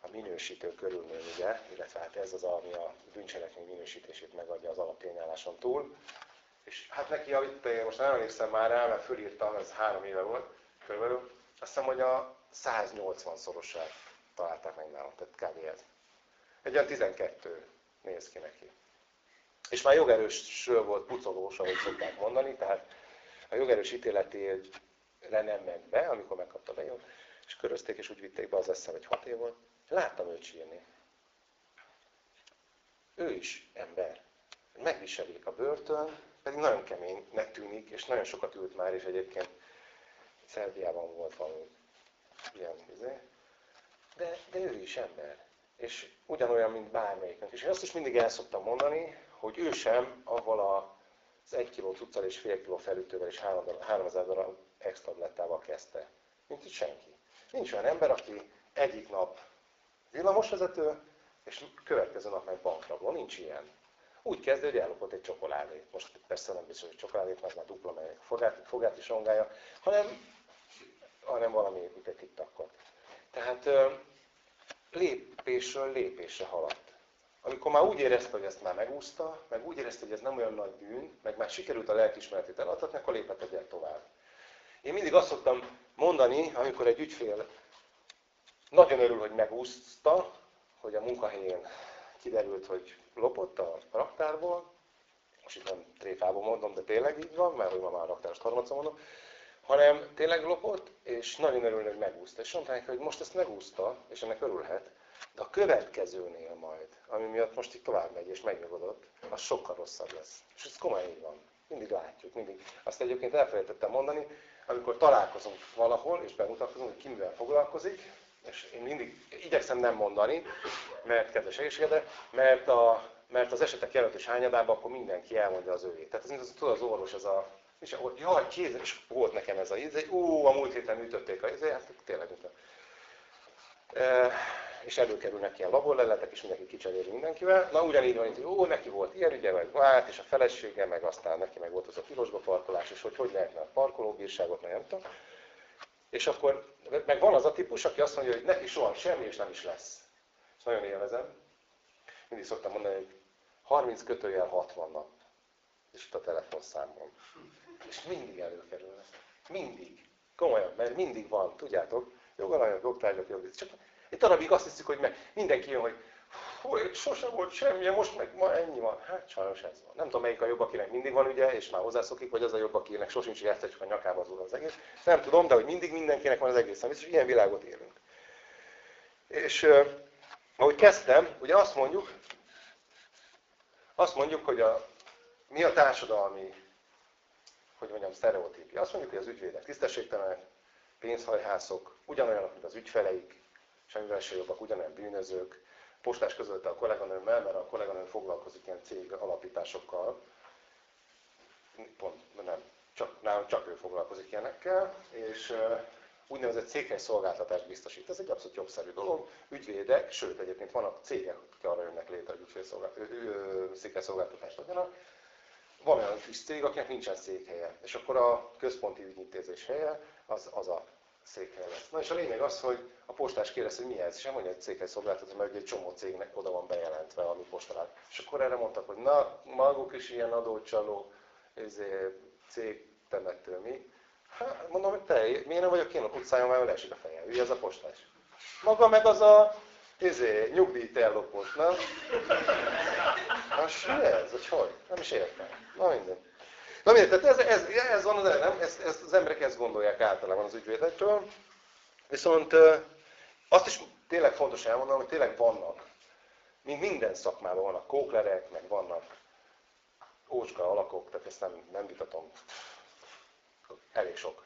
a minősítő körülmény, ugye, illetve hát ez az, ami a bűncselekmény minősítését megadja az alaptényálláson túl. És hát neki, amit én most nem emlékszem már rá, mert fölírtam, ez három éve volt körülbelül, azt hiszem, hogy a 180 szorosát találták meg nálam, tehát kb. ez. Egy olyan 12 néz ki neki. És már jogerősről volt pucolós, ahogy szokták mondani, tehát a jogerős ítéletére nem ment be, amikor megkapta be, és körözték, és úgy vitték be az eszem, hogy 6 év volt. Láttam őt sírni. Ő is ember. Megviselik a börtön, pedig nagyon keménynek tűnik, és nagyon sokat ült már, és egyébként Szerbiában volt valami ilyen izé. De, de ő is ember. És ugyanolyan, mint bármelyiknek. És én azt is mindig el szoktam mondani, hogy ő sem avval az egy kiló cuccal és fél kiló felütővel és 3000 darab extra tablettával kezdte. Mint itt senki. Nincs olyan ember, aki egyik nap villamosvezető, és következő nap meg bankrabló. Nincs ilyen. Úgy kezdő, hogy ellopott egy csokoládét. Most persze nem biztos, hogy csokoládét, mert már dupla meg fogát, fogát is rongálja, hanem, hanem valami egy tiktakot. Tehát lépésről lépésre haladt. Amikor már úgy érezte, hogy ezt már megúszta, meg úgy érezte, hogy ez nem olyan nagy bűn, meg már sikerült a lelkismeretét eladhatni, akkor lépett egyet tovább. Én mindig azt szoktam mondani, amikor egy ügyfél nagyon örül, hogy megúszta, hogy a munkahelyén kiderült, hogy lopott a raktárból. Most itt nem tréfából mondom, de tényleg így van, mert hogy ma már raktáros harmadszor mondom. Hanem tényleg lopott, és nagyon örül, hogy megúszta. És mondták, hogy most ezt megúszta, és ennek örülhet, de a következőnél majd, ami miatt most itt tovább megy és megnyugodott, az sokkal rosszabb lesz. És ez komolyan így van. Mindig látjuk, mindig. Azt egyébként elfelejtettem mondani, amikor találkozunk valahol, és bemutatkozunk, hogy ki mivel foglalkozik, és én mindig igyekszem nem mondani, mert kedves egészségedre, mert, a, mert az esetek jelentős hányadában akkor mindenki elmondja az őjét. Tehát ez mint az, tudod, az orvos, ez a, és jaj, kéz, és volt nekem ez a íze, ú, a múlt héten ütötték a íze, hát tényleg e, és előkerülnek ilyen laborleletek, és mindenki kicseréli mindenkivel. Na ugyanígy van, hogy ó, neki volt ilyen ügye, vagy hát, és a felesége, meg aztán neki meg volt az a tilosba parkolás, és hogy hogy lehetne a parkolóbírságot, meg nem tudom. És akkor meg van az a típus, aki azt mondja, hogy neki soha semmi, és nem is lesz. Ezt nagyon élvezem. Mindig szoktam mondani, hogy 30 kötőjel 60 nap. És itt a telefonszámom. És mindig előkerül. Mindig. Komolyan, mert mindig van, tudjátok, jogalanyag, jogtárgyak, jog. Csak egy darabig azt hiszük, hogy meg mindenki jön, hogy hú, sosem volt semmi, most meg ma ennyi van. Hát sajnos ez van. Nem tudom, melyik a jobb, akinek mindig van ügye, és már hozzászokik, vagy az a jobb, akinek sosincs egyszer csak a nyakába az az egész. Nem tudom, de hogy mindig mindenkinek van az egész. Biztos, ilyen világot élünk. És uh, ahogy kezdtem, ugye azt mondjuk, azt mondjuk, hogy a, mi a társadalmi, hogy mondjam, sztereotípia. Azt mondjuk, hogy az ügyvédek tisztességtelenek, pénzhajhászok, ugyanolyanok, mint az ügyfeleik, semmivel se jobbak, ugyanolyan bűnözők, postás közölte a kolléganőmmel, mert a kolléganő foglalkozik ilyen cég alapításokkal, pont nem, csak, nem, csak ő foglalkozik ilyenekkel, és úgynevezett székely szolgáltatást biztosít. Ez egy abszolút jogszerű dolog. Ügyvédek, sőt egyébként vannak cégek, akik arra jönnek létre, hogy székely szolgáltatást adjanak. Van olyan kis cég, akinek nincsen székhelye, és akkor a központi ügyintézés helye az, az a székhely. Na és a lényeg az, hogy a postás kérdezi, hogy mi ez, és nem mondja, hogy székhely szolgáltató, mert egy csomó cégnek oda van bejelentve a mi postalán. És akkor erre mondtak, hogy na, maguk is ilyen adócsaló, ezért cég temető mi. Hát mondom, hogy te, miért nem vagyok én a utcájon, mert leesik a fejem. Ugye ez a postás. Maga meg az a izé, nyugdíjt ellopott, nem? Most mi ez? Hogy hogy? Nem is értem. Na minden. Na miért? Tehát ez, ez, ez van az nem? Ezt, ezt, az emberek ezt gondolják általában az ügyvédektől. Viszont azt is tényleg fontos elmondanom, hogy tényleg vannak, mint minden szakmában vannak kóklerek, meg vannak ócska alakok, tehát ezt nem, nem vitatom. Elég sok.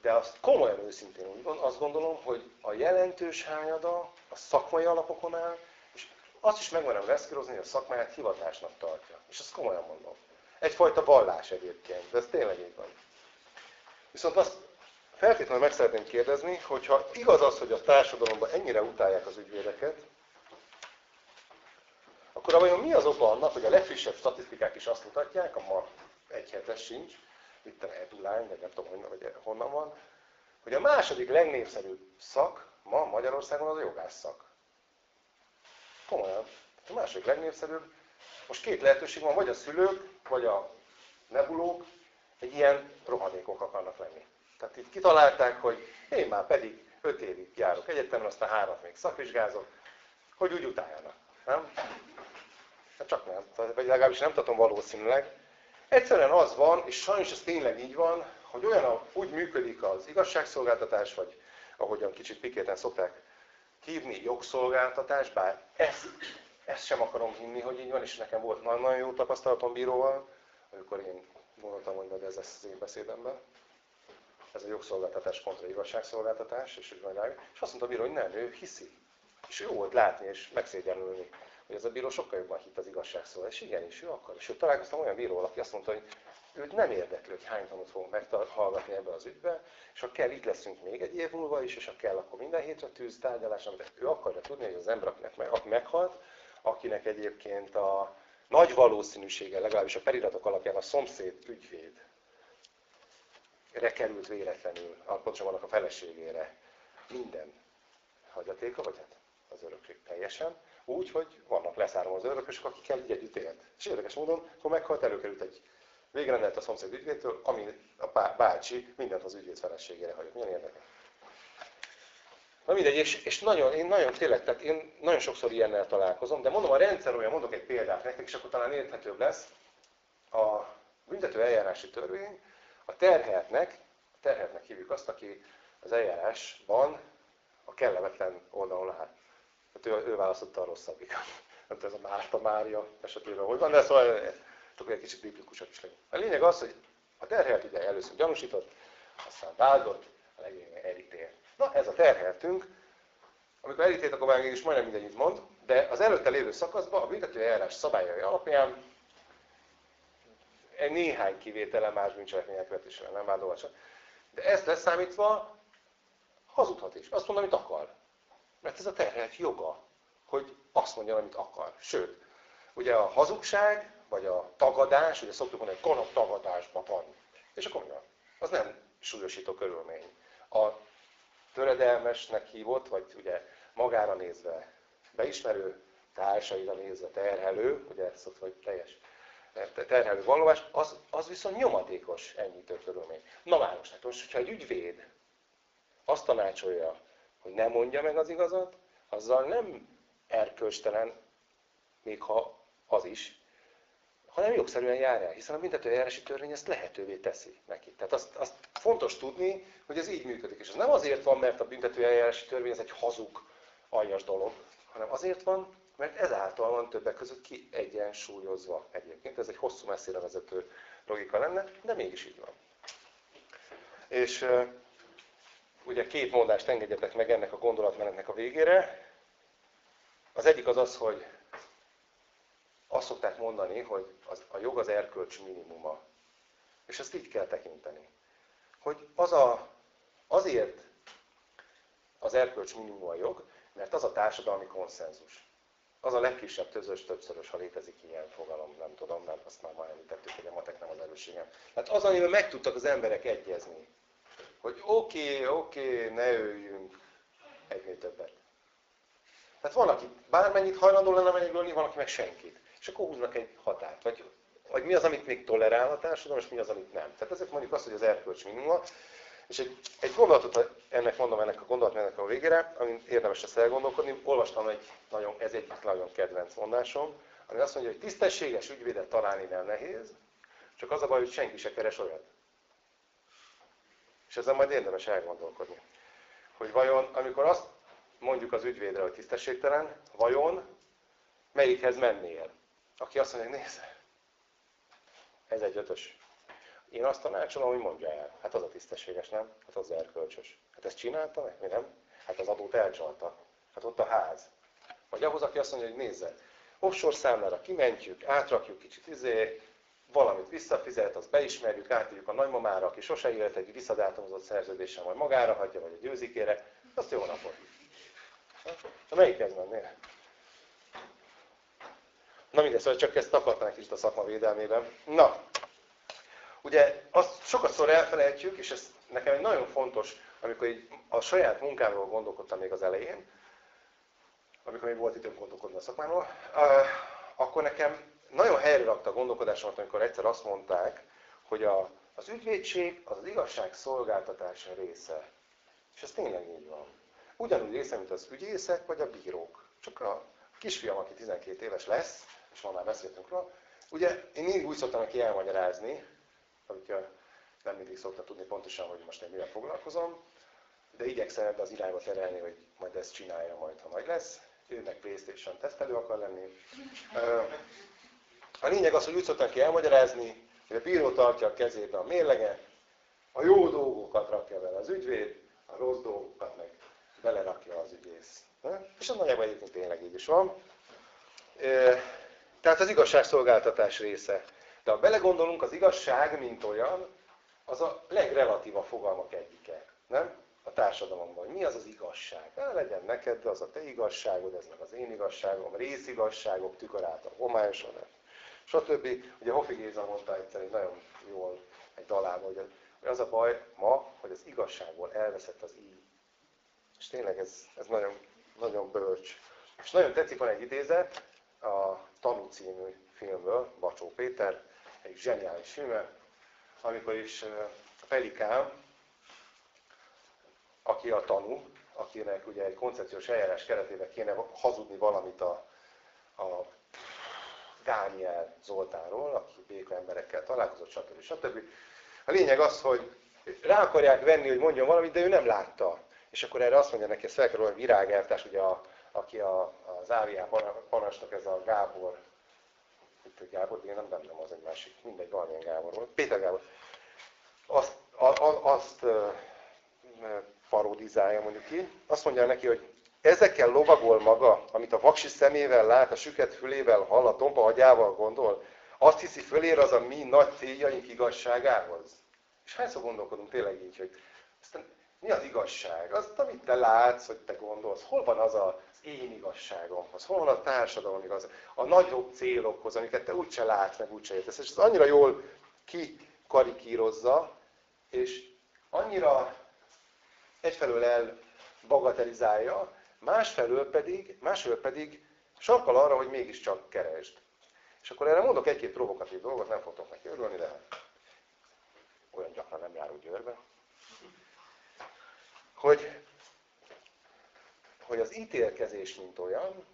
De azt komolyan őszintén úgy azt gondolom, hogy a jelentős hányada a szakmai alapokon áll, és azt is megmerem reszkírozni, hogy a szakmáját hivatásnak tartja. És azt komolyan mondom. Egyfajta vallás egyébként, de ez tényleg így van. Viszont azt feltétlenül meg szeretném kérdezni, hogyha igaz az, hogy a társadalomban ennyire utálják az ügyvédeket, akkor vajon mi az oka annak, hogy a legfrissebb statisztikák is azt mutatják, a ma egy hetes sincs, itt a Eduline, vagy nem tudom, honnan, vagy honnan van, hogy a második legnépszerűbb szak ma Magyarországon az a jogász szak. Komolyan. A második legnépszerűbb. Most két lehetőség van, vagy a szülők, vagy a nebulók egy ilyen rohadékok akarnak lenni. Tehát itt kitalálták, hogy én már pedig öt évig járok egyetemre, aztán három még szakvizsgázok, hogy úgy utáljanak. Nem? Hát csak nem. Vagy legalábbis nem tudom valószínűleg. Egyszerűen az van, és sajnos ez tényleg így van, hogy olyan úgy működik az igazságszolgáltatás, vagy ahogyan kicsit pikéten szokták hívni, jogszolgáltatás, bár ezt, ezt sem akarom hinni, hogy így van, és nekem volt nagyon jó tapasztalatom bíróval, amikor én gondoltam, hogy majd ez lesz az én beszédemben. Ez a jogszolgáltatás kontra igazságszolgáltatás, és, és azt mondta a bíró, hogy nem, ő hiszi. És jó volt látni, és megszégyenülni hogy ez a bíró sokkal jobban hitt az igazságszólás. És igenis, ő akar. És ő találkoztam olyan bíróval, aki azt mondta, hogy őt nem érdekli, hogy hány tanút fogunk meghallgatni ebbe az ügybe, és ha kell, itt leszünk még egy év múlva is, és ha kell, akkor minden hétre tűz tárgyalás, amit ő akarja tudni, hogy az ember, akinek meg, aki meghalt, akinek egyébként a nagy valószínűsége, legalábbis a feliratok alapján a szomszéd ügyvéd került véletlenül, pontosan vannak a feleségére, minden hagyatéka, vagy hát az örökség teljesen, úgy, hogy vannak leszármazó örökösök, akikkel így együtt élt. És érdekes módon, akkor meghalt, előkerült egy végrendelt a szomszéd ügyvédtől, ami a bácsi mindent az ügyvéd feleségére hagyott. Milyen érdekes. Na mindegy, és, és nagyon, én nagyon tényleg, tehát én nagyon sokszor ilyennel találkozom, de mondom, a rendszer olyan, mondok egy példát nektek, és akkor talán érthetőbb lesz. A büntető eljárási törvény a terheltnek, a terheltnek hívjuk azt, aki az eljárásban a kellemetlen oldalon áll. Hát ő, ő választotta a rosszabbikat. Hát ez a Márta Mária esetében hogy van, de szóval csak egy kicsit biblikusabb is legyen. A lényeg az, hogy a terhelt ugye először gyanúsított, aztán váldott, a legényeg elítél. Na, ez a terheltünk, amikor elítélt, akkor már is majdnem mindennyit mond, de az előtte lévő szakaszban a büntető eljárás szabályai alapján egy néhány kivétele más bűncselekmények vetésére nem vádolhat De ezt leszámítva hazudhat is. Azt mondom, amit akar. Mert ez a terhelt joga, hogy azt mondja, amit akar. Sőt, ugye a hazugság, vagy a tagadás, ugye szoktuk mondani, hogy tagadásban van. És akkor mi van? Az nem súlyosító körülmény. A töredelmesnek hívott, vagy ugye magára nézve beismerő, társaira nézve terhelő, ugye szoktuk, hogy teljes terhelő vallomás, az, az viszont nyomatékos enyhítő körülmény. Na már most, hát most, hogyha egy ügyvéd azt tanácsolja, hogy ne mondja meg az igazat, azzal nem erkölcstelen, még ha az is, hanem jogszerűen jár el, hiszen a büntetőeljárási törvény ezt lehetővé teszi neki. Tehát azt, azt fontos tudni, hogy ez így működik. És ez nem azért van, mert a büntetőeljárási törvény ez egy hazug, aljas dolog, hanem azért van, mert ezáltal van többek között ki egyensúlyozva egyébként. Ez egy hosszú messzire vezető logika lenne, de mégis így van. És ugye két mondást engedjetek meg ennek a gondolatmenetnek a végére. Az egyik az az, hogy azt szokták mondani, hogy az, a jog az erkölcs minimuma. És ezt így kell tekinteni. Hogy az a Azért az erkölcs minimum a jog, mert az a társadalmi konszenzus. Az a legkisebb közös többszörös, ha létezik ilyen fogalom, nem tudom, nem, azt már már említettük, hogy a matek nem az erősségem. Tehát az, amiben meg tudtak az emberek egyezni, hogy oké, okay, oké, okay, ne öljünk egynél többet. Tehát van, aki bármennyit hajlandó lenne megölni, van, aki meg senkit. És akkor húznak egy határt. Vagy, vagy mi az, amit még tolerál a társadalom, és mi az, amit nem. Tehát ezért mondjuk azt, hogy az erkölcs minimuma. És egy, egy gondolatot ennek mondom, ennek a gondolatnak a végére, amin érdemes ezt elgondolkodni. Olvastam egy nagyon, ez egyik nagyon kedvenc mondásom, ami azt mondja, hogy tisztességes ügyvédet találni nem nehéz, csak az a baj, hogy senki se keres olyat. És ezzel majd érdemes elgondolkodni. Hogy vajon, amikor azt mondjuk az ügyvédre, hogy tisztességtelen, vajon melyikhez mennél? Aki azt mondja, nézd, ez egy ötös. Én azt tanácsolom, hogy mondja el. Hát az a tisztességes, nem? Hát az erkölcsös. Hát ezt csinálta meg? Mi nem? Hát az adót elcsalta. Hát ott a ház. Vagy ahhoz, aki azt mondja, hogy nézze, offshore számlára kimentjük, átrakjuk kicsit izé, valamit visszafizet, azt beismerjük, átírjuk a nagymamára, aki sose élt egy visszadátomozott szerződéssel, majd magára hagyja, vagy a győzikére, azt jó napot. Na melyikhez mennél? Na mindegy, szóval csak ezt akartam egy kicsit a szakma védelmében. Na, ugye azt sokszor elfelejtjük, és ez nekem egy nagyon fontos, amikor így a saját munkámról gondolkodtam még az elején, amikor még volt időm gondolkodni a szakmáról, akkor nekem nagyon helyre rakta a gondolkodásomat, amikor egyszer azt mondták, hogy a, az ügyvédség az az igazság szolgáltatása része. És ez tényleg így van. Ugyanúgy része, mint az ügyészek vagy a bírók. Csak a kisfiam, aki 12 éves lesz, és ma már beszéltünk róla, ugye én mindig úgy szoktam neki elmagyarázni, hogyha nem mindig szokta tudni pontosan, hogy most én mivel foglalkozom, de igyekszem ebbe az irányba terelni, hogy majd ezt csinálja majd, ha nagy lesz. Ő meg Playstation tesztelő akar lenni. A lényeg az, hogy úgy szoktam ki elmagyarázni, hogy a bíró tartja a kezébe a mérleget, a jó dolgokat rakja vele az ügyvéd, a rossz dolgokat meg belerakja az ügyész. És az nagyjából egyébként tényleg így is van. Tehát az igazságszolgáltatás része. De ha belegondolunk, az igazság, mint olyan, az a legrelatívabb fogalmak egyike. Nem? A társadalomban. Mi az az igazság? Hát legyen neked, az a te igazságod, ez meg az én igazságom, részigazságok, tükör által homályosan, stb. Ugye Hofi Géza mondta egyszer egy nagyon jól egy dalában, hogy az a baj ma, hogy az igazságból elveszett az így. És tényleg ez, ez nagyon, nagyon bölcs. És nagyon tetszik, van egy idézet a Tanú című filmből, Bacsó Péter, egy zseniális filme, amikor is a Pelikán, aki a tanú, akinek ugye egy koncepciós eljárás keretében kéne hazudni valamit a, a Dániel Zoltánról, aki béka emberekkel találkozott, stb. stb. A lényeg az, hogy rá akarják venni, hogy mondjon valamit, de ő nem látta. És akkor erre azt mondja neki, ez fel kell a virágeltás, ugye a, aki a, az Ávián panasnak, ez a Gábor, itt a Gábor, én nem bennem az egy másik, mindegy, valamilyen Gábor volt, Péter Gábor. Azt, a, a, azt parodizálja mondjuk ki, azt mondja neki, hogy ezekkel lovagol maga, amit a vaksi szemével lát, a süket fülével hall, a tompa agyával gondol, azt hiszi fölér az a mi nagy céljaink igazságához. És hányszor gondolkodunk tényleg így, hogy aztán mi az igazság? Az, amit te látsz, hogy te gondolsz, hol van az az én igazságomhoz, hol van a társadalom igaz, a nagyobb célokhoz, amiket te úgyse látsz, meg úgyse értesz. És ez annyira jól kikarikírozza, és annyira egyfelől elbagatelizálja, másfelől pedig, másfelől pedig sarkal arra, hogy mégiscsak keresd. És akkor erre mondok egy-két provokatív dolgot, nem fogtok neki örülni, de olyan gyakran nem járunk Győrbe. Hogy, hogy az ítélkezés, mint olyan,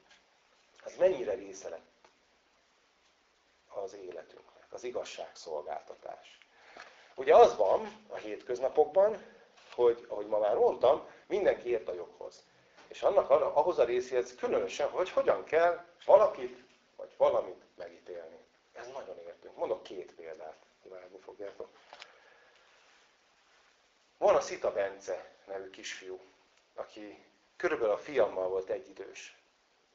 az mennyire része lett az életünknek, az igazságszolgáltatás. Ugye az van a hétköznapokban, hogy, ahogy ma már mondtam, mindenki ért a joghoz. És annak ahhoz a részéhez különösen, hogy hogyan kell valakit vagy valamit megítélni. Ez nagyon értünk. Mondok két példát, imádni fogjátok. Van a Szita Bence nevű kisfiú, aki körülbelül a fiammal volt egyidős,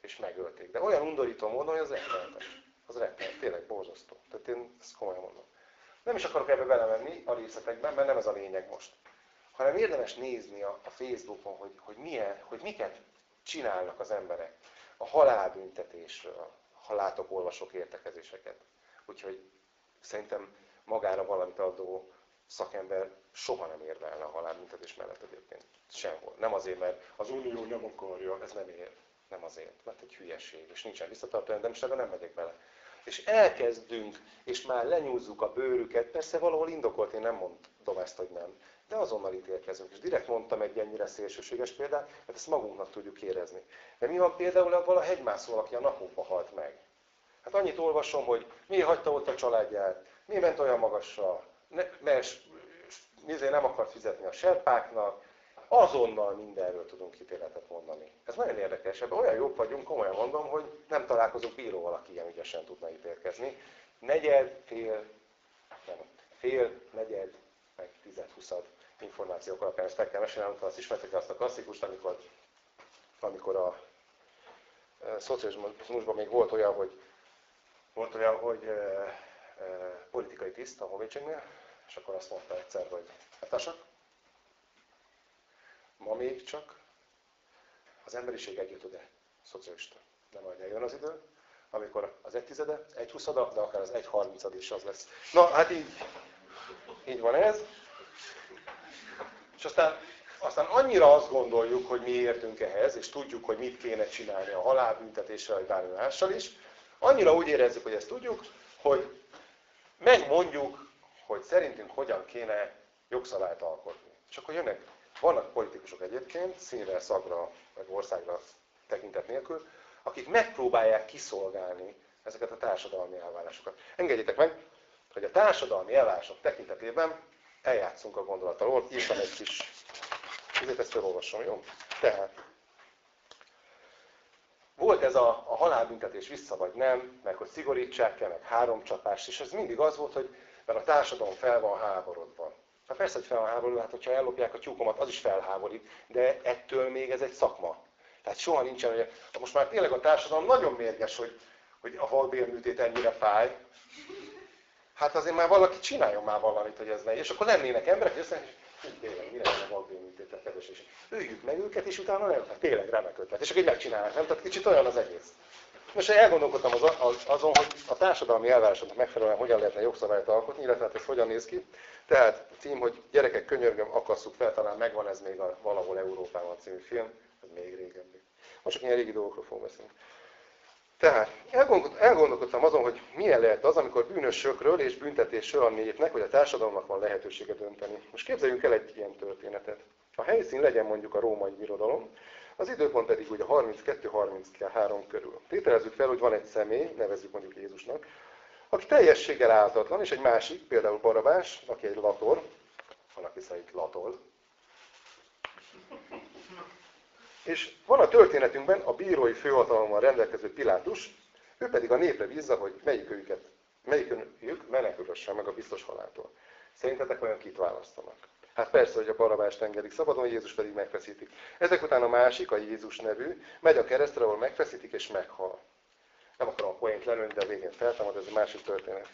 és megölték. De olyan undorító módon, hogy az rettenetes. Az rettenet, tényleg borzasztó. Tehát én ezt komolyan mondom. Nem is akarok ebbe belemenni a részletekben, mert nem ez a lényeg most hanem érdemes nézni a, a Facebookon, hogy, hogy, milyen, hogy miket csinálnak az emberek a halálbüntetésről, ha látok, olvasok értekezéseket. Úgyhogy szerintem magára valamit adó szakember soha nem érvelne a halálbüntetés mellett egyébként. Sehol. Nem azért, mert az Unió nem akarja, ez nem ér. Nem azért, mert egy hülyeség, és nincsen visszatartó, de most ebben nem megyek bele. És elkezdünk, és már lenyúzzuk a bőrüket, persze valahol indokolt, én nem mondom ezt, hogy nem, de azonnal ítélkezünk. És direkt mondtam egy ennyire szélsőséges példát, mert ezt magunknak tudjuk érezni. De mi van például abban a hegymászó, aki a napokban halt meg? Hát annyit olvasom, hogy mi hagyta ott a családját, mi ment olyan magasra, ne, mert miért nem akart fizetni a serpáknak, azonnal mindenről tudunk ítéletet mondani. Ez nagyon érdekes, ebben olyan jók vagyunk, komolyan mondom, hogy nem találkozunk bíróval, aki ilyen ügyesen tudna ítélkezni. Negyed, fél, nem, fél, negyed, meg tized, huszad információk alapján ezt meg kell mesélni, azt ismertek azt a klasszikust, amikor, amikor a e, szocializmusban még volt olyan, hogy volt olyan, hogy e, e, politikai tiszt a honvédségnél, és akkor azt mondta egyszer, hogy hát ma még csak az emberiség együtt tud-e szocialista. De majd eljön az idő, amikor az egy tizede, egy huszada, de akár az egy is az lesz. Na, hát így, így van ez. És aztán, aztán annyira azt gondoljuk, hogy mi értünk ehhez, és tudjuk, hogy mit kéne csinálni a halálbüntetéssel, vagy bármi mással is, annyira úgy érezzük, hogy ezt tudjuk, hogy megmondjuk, hogy szerintünk hogyan kéne jogszabályt alkotni. És akkor jönnek, vannak politikusok egyébként, színre, szagra, vagy országra tekintet nélkül, akik megpróbálják kiszolgálni ezeket a társadalmi elvárásokat. Engedjétek meg, hogy a társadalmi elvárások tekintetében eljátszunk a gondolattal. Írtam egy kis, ezért ezt felolvasom, jó? Tehát, volt ez a, a halálbüntetés vissza vagy nem, meg hogy szigorítsák-e, meg három csapás, és ez mindig az volt, hogy mert a társadalom fel van háborodva. Hát persze, hogy fel van háborodva, hát hogyha ellopják a tyúkomat, az is felháborít, de ettől még ez egy szakma. Tehát soha nincsen, hogy most már tényleg a társadalom nagyon mérges, hogy, hogy a halbélműtét ennyire fáj, hát azért már valaki csináljon már valamit, hogy ez ne. És akkor lennének emberek, és azt mondják, tényleg, mire a valbélműtétet kedves, és üljük meg őket, és utána nem, hát tényleg remek ötlet. És akkor így megcsinálják, nem? Tehát kicsit olyan az egész. Most elgondolkodtam az, az, azon, hogy a társadalmi elvárásoknak megfelelően hogyan lehetne jogszabályt alkotni, illetve hát ez hogyan néz ki. Tehát a cím, hogy gyerekek könyörgöm, akasszuk fel, talán megvan ez még a Valahol Európában című film, ez még régebbi. Most csak ilyen régi dolgokról fogunk beszélni. Tehát elgondolkodtam azon, hogy milyen lehet az, amikor bűnösökről és büntetésről a népnek, vagy a társadalomnak van lehetősége dönteni. Most képzeljünk el egy ilyen történetet. A helyszín legyen mondjuk a római birodalom, az időpont pedig ugye 32-33 körül. Tételezzük fel, hogy van egy személy, nevezzük mondjuk Jézusnak, aki teljességgel áltatlan, és egy másik, például Barabás, aki egy lator, van, aki szerint latol. És van a történetünkben a bírói főhatalommal rendelkező Pilátus, ő pedig a népre bízza, hogy melyik őket, melyikük menekülössen meg a biztos haláltól. Szerintetek olyan kit választanak? Hát persze, hogy a barabást engedik szabadon, Jézus pedig megfeszítik. Ezek után a másik, a Jézus nevű, megy a keresztre, ahol megfeszítik és meghal. Nem akarom a poént lelőni, de a végén feltámad, ez a másik történet.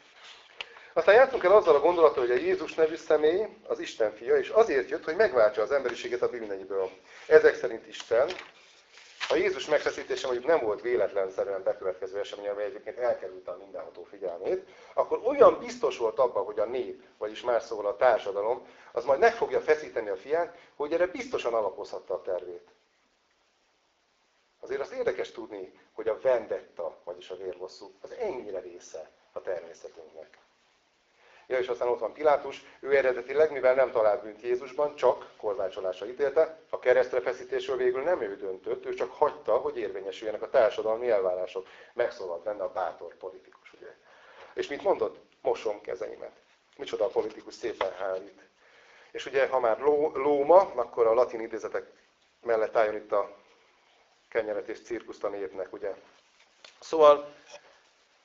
Aztán játszunk el azzal a gondolattal, hogy a Jézus nevű személy az Isten fia, és azért jött, hogy megváltsa az emberiséget a bűneiből. Ezek szerint Isten, a Jézus megfeszítése mondjuk nem volt véletlenszerűen bekövetkező esemény, amely egyébként elkerülte a mindenható figyelmét, akkor olyan biztos volt abban, hogy a nép, vagyis más szóval a társadalom, az majd meg fogja feszíteni a fiát, hogy erre biztosan alapozhatta a tervét. Azért az érdekes tudni, hogy a vendetta, vagyis a vérbosszú, az ennyire része a természetünknek. Ja, és aztán ott van Pilátus, ő eredetileg, mivel nem talált bűnt Jézusban, csak korvácsolásra ítélte, a keresztre feszítésről végül nem ő döntött, ő csak hagyta, hogy érvényesüljenek a társadalmi elvárások. Megszólalt benne a bátor politikus, ugye. És mit mondott? Mosom kezeimet. Micsoda a politikus szépen hárít. És ugye, ha már ló, lóma, akkor a latin idézetek mellett álljon itt a kenyeret és cirkuszt a népnek, ugye. Szóval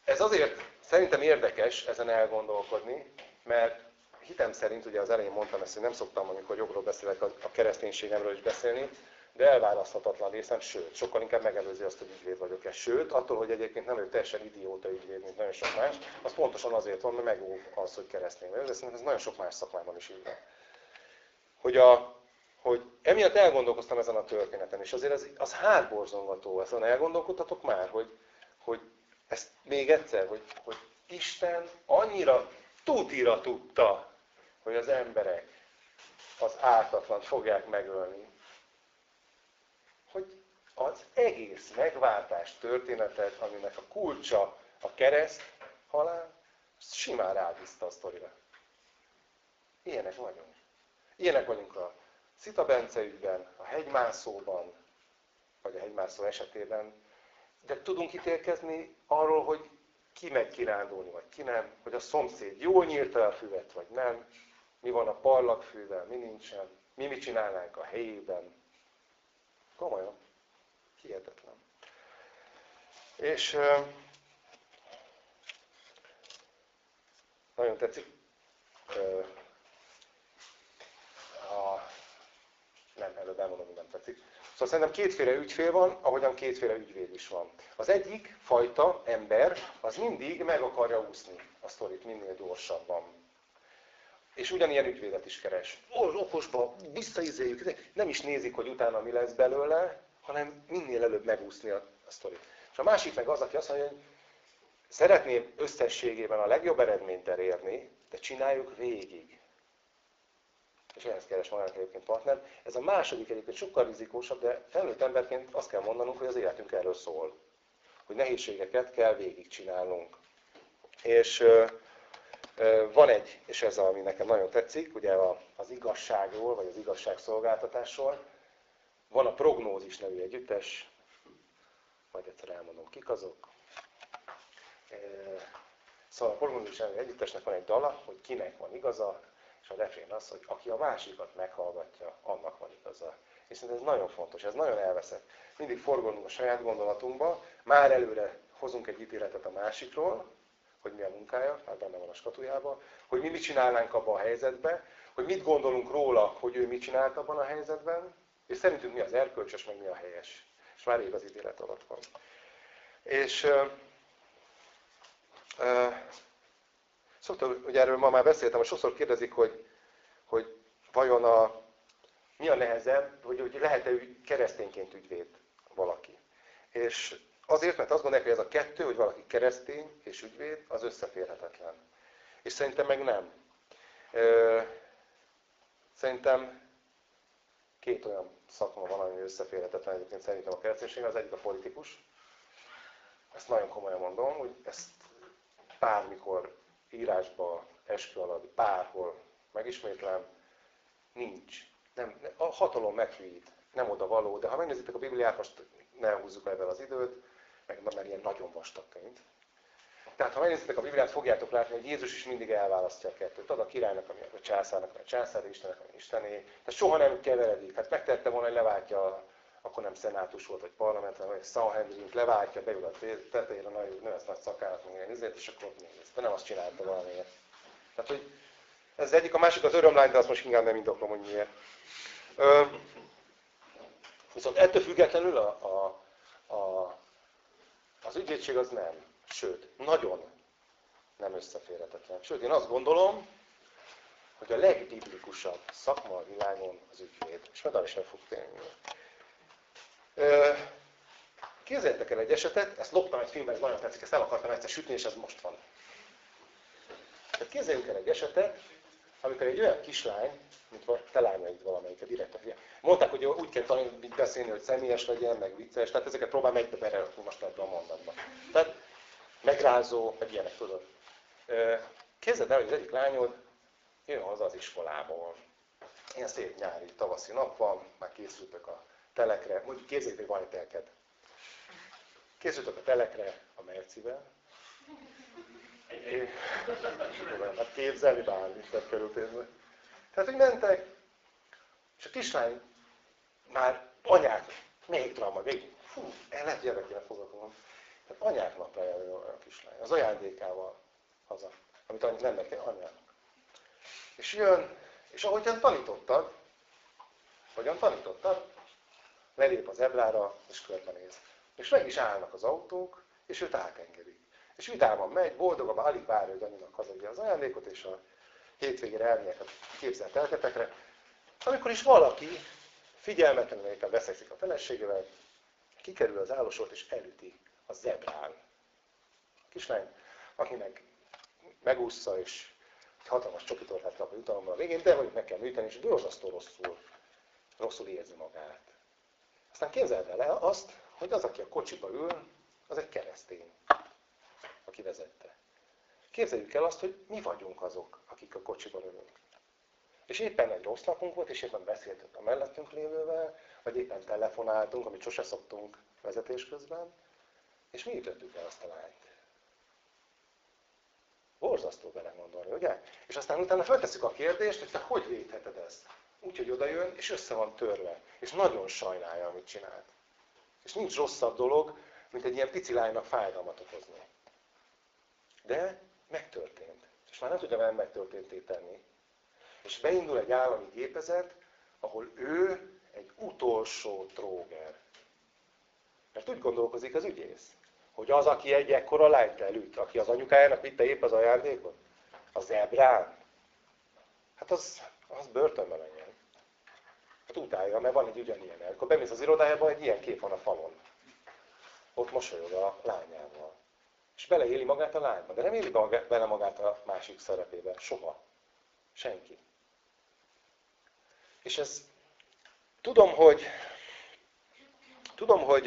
ez azért Szerintem érdekes ezen elgondolkodni, mert hitem szerint, ugye az elején mondtam ezt, hogy nem szoktam, amikor jogról beszélek, a kereszténységemről is beszélni, de elválaszthatatlan részem, sőt, sokkal inkább megelőzi azt, hogy ügyvéd vagyok-e. Sőt, attól, hogy egyébként nem ő teljesen idióta ügyvéd, mint nagyon sok más, az pontosan azért van, mert megóv az, hogy keresztény vagyok, de szerintem ez nagyon sok más szakmában is így van. hogy, a, hogy emiatt elgondolkoztam ezen a történeten, és azért az, az hátborzongató, ezen elgondolkodtatok már, hogy, hogy ezt még egyszer, hogy, hogy Isten annyira tutira tudta, hogy az emberek az ártatlan fogják megölni, hogy az egész megváltás történetet, aminek a kulcsa a kereszt halál, simán rábízta a sztorira. Ilyenek vagyunk. Ilyenek vagyunk a Szita Bence ügyben, a hegymászóban, vagy a hegymászó esetében, de tudunk ítélkezni arról, hogy ki megy kirándulni, vagy ki nem, hogy a szomszéd jól nyírta a füvet, vagy nem, mi van a parlagfűvel, mi nincsen, mi mit csinálnánk a helyében. Komolyan. Hihetetlen. És nagyon tetszik. A, nem, előbb elmondom, hogy nem tetszik. Szóval szerintem kétféle ügyfél van, ahogyan kétféle ügyvéd is van. Az egyik fajta ember, az mindig meg akarja úszni a sztorit minél gyorsabban. És ugyanilyen ügyvédet is keres. Okosba, visszaizéljük, nem is nézik, hogy utána mi lesz belőle, hanem minél előbb megúszni a, a sztorit. És a másik meg az, aki azt mondja, hogy szeretném összességében a legjobb eredményt elérni, de csináljuk végig. És ehhez keres magának egyébként partner. Ez a második egyébként sokkal rizikósabb, de felnőtt emberként azt kell mondanunk, hogy az életünk erről szól. Hogy nehézségeket kell végigcsinálnunk. És van egy, és ez ami nekem nagyon tetszik, ugye az igazságról, vagy az igazságszolgáltatásról, van a Prognózis nevű együttes, majd egyszer elmondom kik azok. Szóval a Prognózis nevű együttesnek van egy dala, hogy kinek van igaza, a refrén az, hogy aki a másikat meghallgatja, annak van igaza. És szerintem ez nagyon fontos, ez nagyon elveszett. Mindig forgolunk a saját gondolatunkba, már előre hozunk egy ítéletet a másikról, hogy mi a munkája, már benne van a skatujában, hogy mi mit csinálnánk abban a helyzetben, hogy mit gondolunk róla, hogy ő mit csinált abban a helyzetben, és szerintünk mi az erkölcsös, meg mi a helyes. És már rég az ítélet alatt van. És uh, uh, szoktam, ugye erről ma már beszéltem, hogy sokszor kérdezik, hogy, hogy vajon a, mi a nehezebb, hogy, hogy lehet-e keresztényként ügyvéd valaki. És azért, mert azt gondolják, hogy ez a kettő, hogy valaki keresztény és ügyvéd, az összeférhetetlen. És szerintem meg nem. Szerintem két olyan szakma van, ami összeférhetetlen egyébként szerintem a kereszténység, az egyik a politikus. Ezt nagyon komolyan mondom, hogy ezt bármikor írásba, eskü alatt, bárhol megismétlem, nincs. Nem, a hatalom meghűít, nem oda való, de ha megnézitek a Bibliát, most ne húzzuk ebben az időt, meg mert ilyen nagyon vastag könyv. Tehát ha megnézitek a Bibliát, fogjátok látni, hogy Jézus is mindig elválasztja a kettőt. Ad a királynak, ami a császárnak, a császár, Istennek, ami Istené. Tehát soha nem keveredik. Hát megtette volna, hogy leváltja, akkor nem szenátus volt, vagy parlament, vagy Sanhedrin, leváltja, beül a tetejére, nagy, növesz nagy szakállat, még ezért, és akkor néz. De nem azt csinálta valamiért. Tehát, hogy ez egyik, a másik az örömlány, de azt most inkább nem indoklom, hogy miért. Ö, viszont ettől függetlenül a, a, a, az ügyvédség az nem. Sőt, nagyon nem összeférhetetlen. Sőt, én azt gondolom, hogy a legbiblikusabb szakma a világon az ügyvéd. És majd is meg fog térni. Képzeljétek el egy esetet, ezt loptam egy filmben, ez nagyon tetszik, ezt el akartam egyszer sütni, és ez most van. Tehát képzeljünk el egy esetet, amikor egy olyan kislány, mint a te lányaid valamelyik, direkt. Mondták, hogy úgy kell tanulni, beszélni, hogy személyes legyen, meg vicces, tehát ezeket próbálom egybe berelni most ebben a mondatban. Tehát megrázó, meg ilyenek, tudod. Képzeld el, hogy az egyik lányod jön haza az iskolából. Ilyen szép nyári, tavaszi nap van, már készültek a telekre, mondjuk képzeljük, hogy van egy telked. Készültek a telekre a Mercivel. Hát képzelni bármit, tehát körülbelül. Tehát, hogy mentek, és a kislány már anyák, még trauma, végig, fú, el lehet gyerekére foglalkozom. Tehát anyák napra jön a kislány, az ajándékával haza, amit annyit nem kell anyának. És jön, és ahogyan tanítottad, hogyan tanítottad, lelép az eblára, és körbenéz. És meg is állnak az autók, és őt átengedik. És vidáman megy, boldogan, alig várja, hogy anyunak hazadja az ajándékot, és a hétvégére elmegyek a képzelt elketekre. Amikor is valaki figyelmetlenül éppen veszekszik a feleségével, kikerül az állósort és elüti a zebrán. A kislány, akinek megúszza és egy hatalmas csokitortát kap a jutalomban a végén, de mondjuk meg kell műteni, és borzasztó rosszul, rosszul érzi magát. Aztán képzeld el azt, hogy az, aki a kocsiba ül, az egy keresztény, aki vezette. Képzeljük el azt, hogy mi vagyunk azok, akik a kocsiban ülünk. És éppen egy rossz napunk volt, és éppen beszéltünk a mellettünk lévővel, vagy éppen telefonáltunk, amit sose szoktunk vezetés közben, és mi ütöttük el azt a lányt. Borzasztó belegondolni, ugye? És aztán utána feltesszük a kérdést, hogy te hogy védheted ezt? Úgy, hogy oda jön, és össze van törve. És nagyon sajnálja, amit csinált. És nincs rosszabb dolog, mint egy ilyen pici lánynak fájdalmat okozni. De megtörtént. És már nem tudja velem megtörténtét tenni. És beindul egy állami gépezet, ahol ő egy utolsó tróger. Mert úgy gondolkozik az ügyész, hogy az, aki egy ekkora lányt elüt, aki az anyukájának vitte épp az ajándékot, az ebrán, hát az, az börtönbe menjen. Hát utálja, mert van egy ugyanilyen. Akkor bemész az irodájába, egy ilyen kép van a falon. Ott mosolyog a lányával. És beleéli magát a lányba, de nem éli bele magát a másik szerepébe. Soha. Senki. És ez, tudom, hogy, tudom, hogy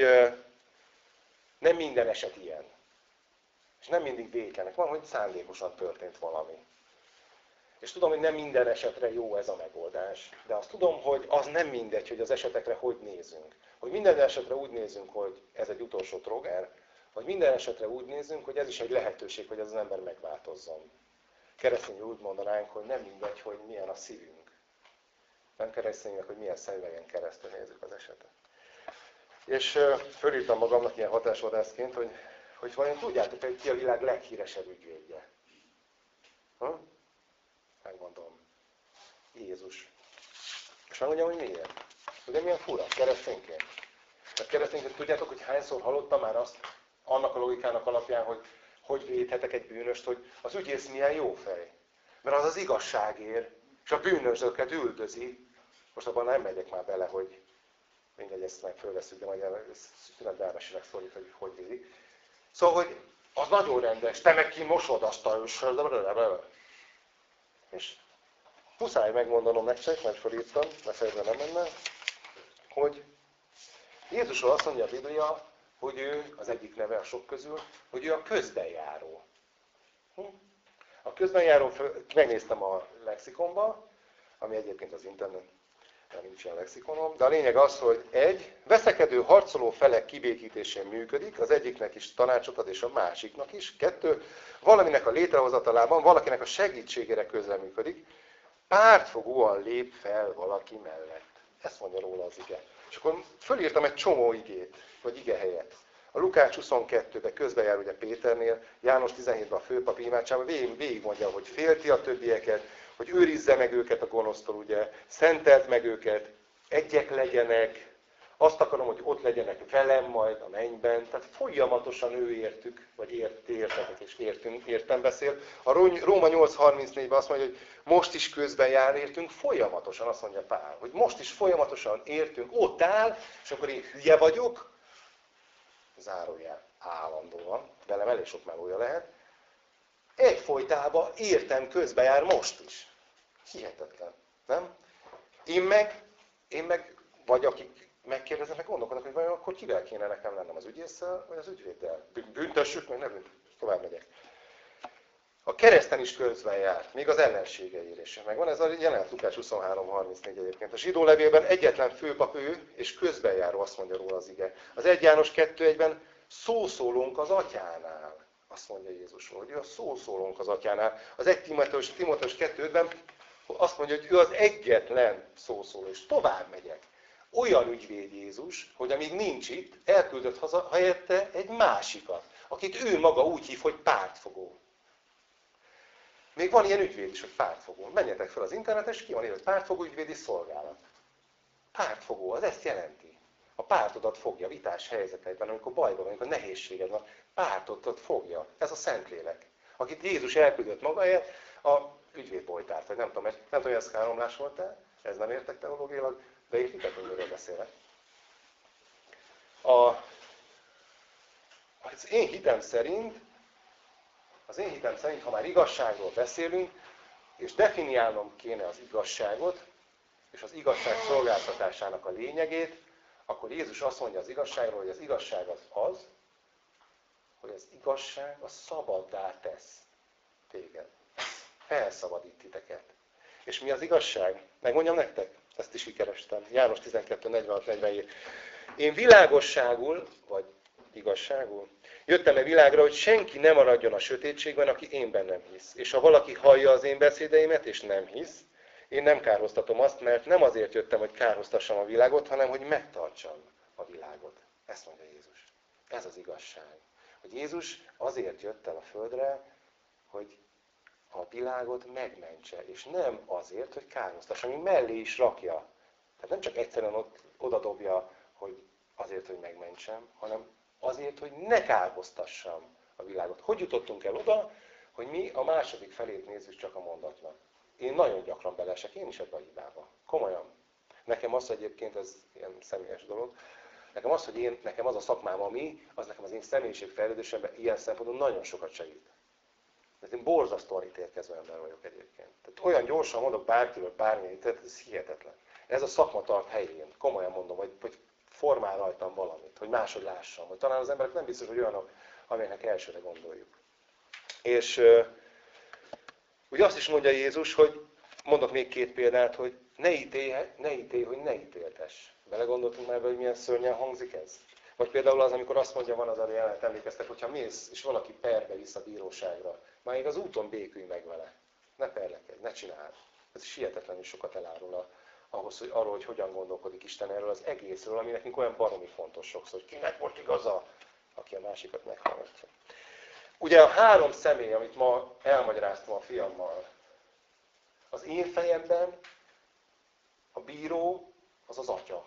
nem minden eset ilyen. És nem mindig vétlenek. Van, hogy szándékosan történt valami. És tudom, hogy nem minden esetre jó ez a megoldás. De azt tudom, hogy az nem mindegy, hogy az esetekre hogy nézünk. Hogy minden esetre úgy nézünk, hogy ez egy utolsó troger, vagy minden esetre úgy nézünk, hogy ez is egy lehetőség, hogy ez az ember megváltozzon. Keresztényül úgy mondanánk, hogy nem mindegy, hogy milyen a szívünk. Nem kereszténynek, hogy milyen szemüvegen keresztül nézzük az esetet. És fölírtam magamnak ilyen hatásvadászként, hogy, hogy vajon tudjátok, hogy ki a világ leghíresebb ügyvédje? Ha? Megmondom. Jézus. És megmondjam, hogy miért. Ugye milyen fura, keresztényként. Tehát keresztényként tudjátok, hogy hányszor hallottam már azt, annak a logikának alapján, hogy hogy védhetek egy bűnöst, hogy az ügyész milyen jó fej. Mert az az igazságért, és a bűnözőket üldözi. Most abban nem megyek már bele, hogy mindegy, ezt meg fölveszünk, de majd szünetben elmesélek szorít, hogy hogy védik. Szóval, hogy az nagyon rendes, te meg ki mosod azt a És muszáj megmondanom nektek, mert felírtam, mert nem menne, hogy Jézusról azt mondja a Biblia, hogy ő, az egyik neve a sok közül, hogy ő a közbenjáró. Hm? A közbenjáró, megnéztem a lexikonba, ami egyébként az internet, nincs ilyen lexikonom, de a lényeg az, hogy egy, veszekedő harcoló felek kibékítésén működik, az egyiknek is tanácsot ad, és a másiknak is. Kettő, valaminek a létrehozatalában, valakinek a segítségére közreműködik, pártfogóan lép fel valaki mellett. Ezt mondja róla az ige. És akkor fölírtam egy csomó igét, vagy ige helyet. A Lukács 22-ben közben ugye Péternél, János 17-ben a főpap imádságban végig, végig mondja, hogy félti a többieket, hogy őrizze meg őket a gonosztól, ugye, szentelt meg őket, egyek legyenek, azt akarom, hogy ott legyenek velem majd a mennyben, tehát folyamatosan ő értük, vagy ért, értetek és értünk, értem beszél. A Róma 8.34-ben azt mondja, hogy most is közben jár értünk, folyamatosan azt mondja Pál, hogy most is folyamatosan értünk, ott áll, és akkor én hülye vagyok, zárójel állandóan, velem elég sok melója lehet, egyfolytában értem közben jár most is. Hihetetlen, nem? Én meg, én meg, vagy akik megkérdeznek, gondolkodnak, hogy vajon akkor kivel kéne nekem lennem, az ügyésszel, vagy az ügyvéddel. Büntessük, meg ne büntessük, tovább megyek. A kereszten is közben járt, még az ellenségeért is. Megvan ez a jelenet Lukács 23.34 egyébként. A zsidó levélben egyetlen főpap ő, és közbenjáró, azt mondja róla az ige. Az 1 János 2.1-ben szószólunk az atyánál. Azt mondja Jézusról, hogy ő a szószólunk az atyánál. Az 1 Timoteus, Timoteus 2.5-ben azt mondja, hogy ő az egyetlen szószóló, és tovább megyek. Olyan ügyvéd Jézus, hogy amíg nincs itt, elküldött haza helyette egy másikat, akit ő maga úgy hív, hogy pártfogó. Még van ilyen ügyvéd is, hogy pártfogó. Menjetek fel az internetre, és ki van írva, hogy pártfogó ügyvédi szolgálat. Pártfogó, az ezt jelenti. A pártodat fogja vitás helyzetekben, amikor bajban amikor nehézséged van. Pártodat fogja. Ez a Szentlélek. Akit Jézus elküldött magáért, a ügyvédbolytárt, vagy nem tudom, nem tudom, hogy ez káromlás volt-e, Ez nem értek teológiailag, de hogy miről beszélek. A, az én hitem szerint, az én hitem szerint, ha már igazságról beszélünk, és definiálnom kéne az igazságot, és az igazság szolgáltatásának a lényegét, akkor Jézus azt mondja az igazságról, hogy az igazság az az, hogy az igazság a szabaddá tesz téged. Felszabadít titeket. És mi az igazság? Megmondjam nektek? Ezt is kikerestem. János 12, 46, 47. Én világosságul, vagy igazságul, jöttem a világra, hogy senki ne maradjon a sötétségben, aki én bennem hisz. És ha valaki hallja az én beszédeimet, és nem hisz, én nem kárhoztatom azt, mert nem azért jöttem, hogy kárhoztassam a világot, hanem hogy megtartsam a világot. Ezt mondja Jézus. Ez az igazság. Hogy Jézus azért jött el a földre, hogy a világot megmentse, és nem azért, hogy kárhoztassa, ami mellé is rakja. Tehát nem csak egyszerűen ott, oda dobja, hogy azért, hogy megmentsem, hanem azért, hogy ne kárhoztassam a világot. Hogy jutottunk el oda, hogy mi a második felét nézzük csak a mondatnak. Én nagyon gyakran belesek, én is ebbe a hibába. Komolyan. Nekem az egyébként, ez ilyen személyes dolog, nekem az, hogy én, nekem az a szakmám, ami, az nekem az én személyiségfejlődésemben ilyen szempontból nagyon sokat segít. Mert én borzasztóan ítélkező ember vagyok egyébként. Tehát olyan gyorsan mondok bárkiről bármilyen tehát ez hihetetlen. Ez a szakma tart helyén. Komolyan mondom, hogy, hogy formál rajtam valamit, hogy máshogy lássam. Hogy talán az emberek nem biztos, hogy olyanok, amelynek elsőre gondoljuk. És ugye azt is mondja Jézus, hogy mondok még két példát, hogy ne ítélj, ne ítélj hogy ne ítéltes. Belegondoltunk már, hogy milyen szörnyen hangzik ez? Vagy például az, amikor azt mondja, van az a jelenet, emlékeztek, hogyha mész, és valaki perbe visz a bíróságra, már még az úton békülj meg vele. Ne perlekedj, ne csináld. Ez is hihetetlenül sokat elárul a, ahhoz, hogy arról, hogy hogyan gondolkodik Isten erről az egészről, ami nekünk olyan baromi fontos sokszor, hogy kinek volt igaza, aki a másikat meghallgatja. Ugye a három személy, amit ma elmagyaráztam a fiammal, az én fejemben a bíró az az atya.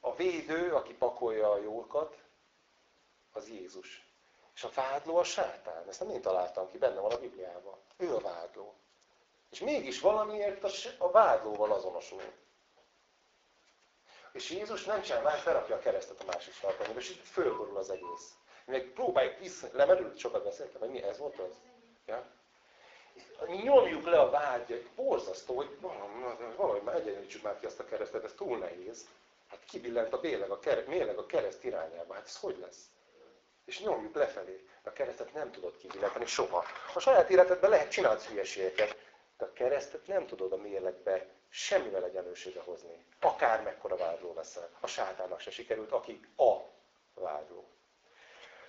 A védő, aki pakolja a jókat, az Jézus. És a vádló a sátán. Ezt nem én találtam ki, benne van a Bibliában. Ő a vádló. És mégis valamiért a, a vádlóval azonosul. És Jézus nem csinál már, felrakja a keresztet a másik sarkanyra, és így fölborul az egész. Meg próbáljuk vissza, lemerült, sokat beszéltem, hogy mi ez volt az? Ja? Nyomjuk le a vágyat, borzasztó, hogy valahogy már egyenlítsük már ki azt a keresztet, ez túl nehéz. Hát kibillent a béleg a, kereszt, méleg a kereszt irányába, hát ez hogy lesz? És nyomjuk lefelé. A keresztet nem tudod kibillenteni soha. A saját életedben lehet csinálni hülyeségeket, de a keresztet nem tudod a mérlegbe semmivel egyenlőségre hozni. Akár mekkora vádló leszel. A sátának se sikerült, aki a vádló.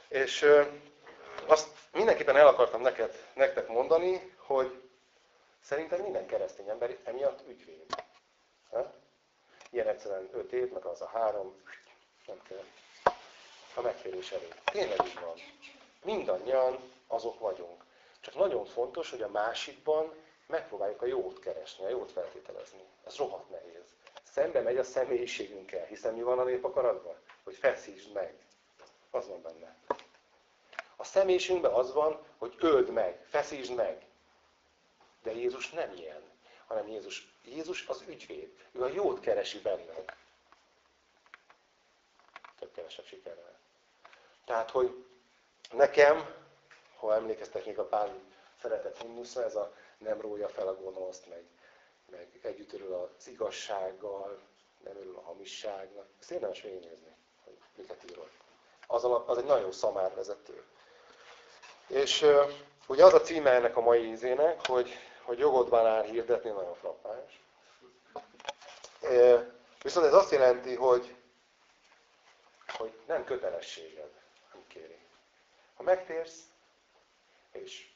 És ö, azt mindenképpen el akartam neked, nektek mondani, hogy szerintem minden keresztény ember emiatt ügyvéd. Ha? Ilyen egyszerűen öt év, meg az a három, nem kell. A megférés elég. Tényleg így van. Mindannyian azok vagyunk. Csak nagyon fontos, hogy a másikban megpróbáljuk a jót keresni, a jót feltételezni. Ez rohadt nehéz. Szembe megy a személyiségünkkel, hiszen mi van a nép akaratban? Hogy feszítsd meg. Az van benne. A személyiségünkben az van, hogy öld meg, feszítsd meg. De Jézus nem ilyen, hanem Jézus, Jézus az ügyvéd. Ő a jót keresi benned. Több kevesebb sikerrel. Tehát, hogy nekem, ha emlékeztek még a Pál szeretett himnuszra, ez a nem rója fel a gonoszt, meg, meg együtt örül az igazsággal, nem örül a hamisságnak. Ezt érdemes végignézni, hogy miket írod. Az, az egy nagyon szamár vezető. És ugye az a címe ennek a mai ízének, hogy, hogy jogodban áll hirdetni, nagyon frappáns. Viszont ez azt jelenti, hogy, hogy nem kötelességed, nem kéri. Ha megtérsz, és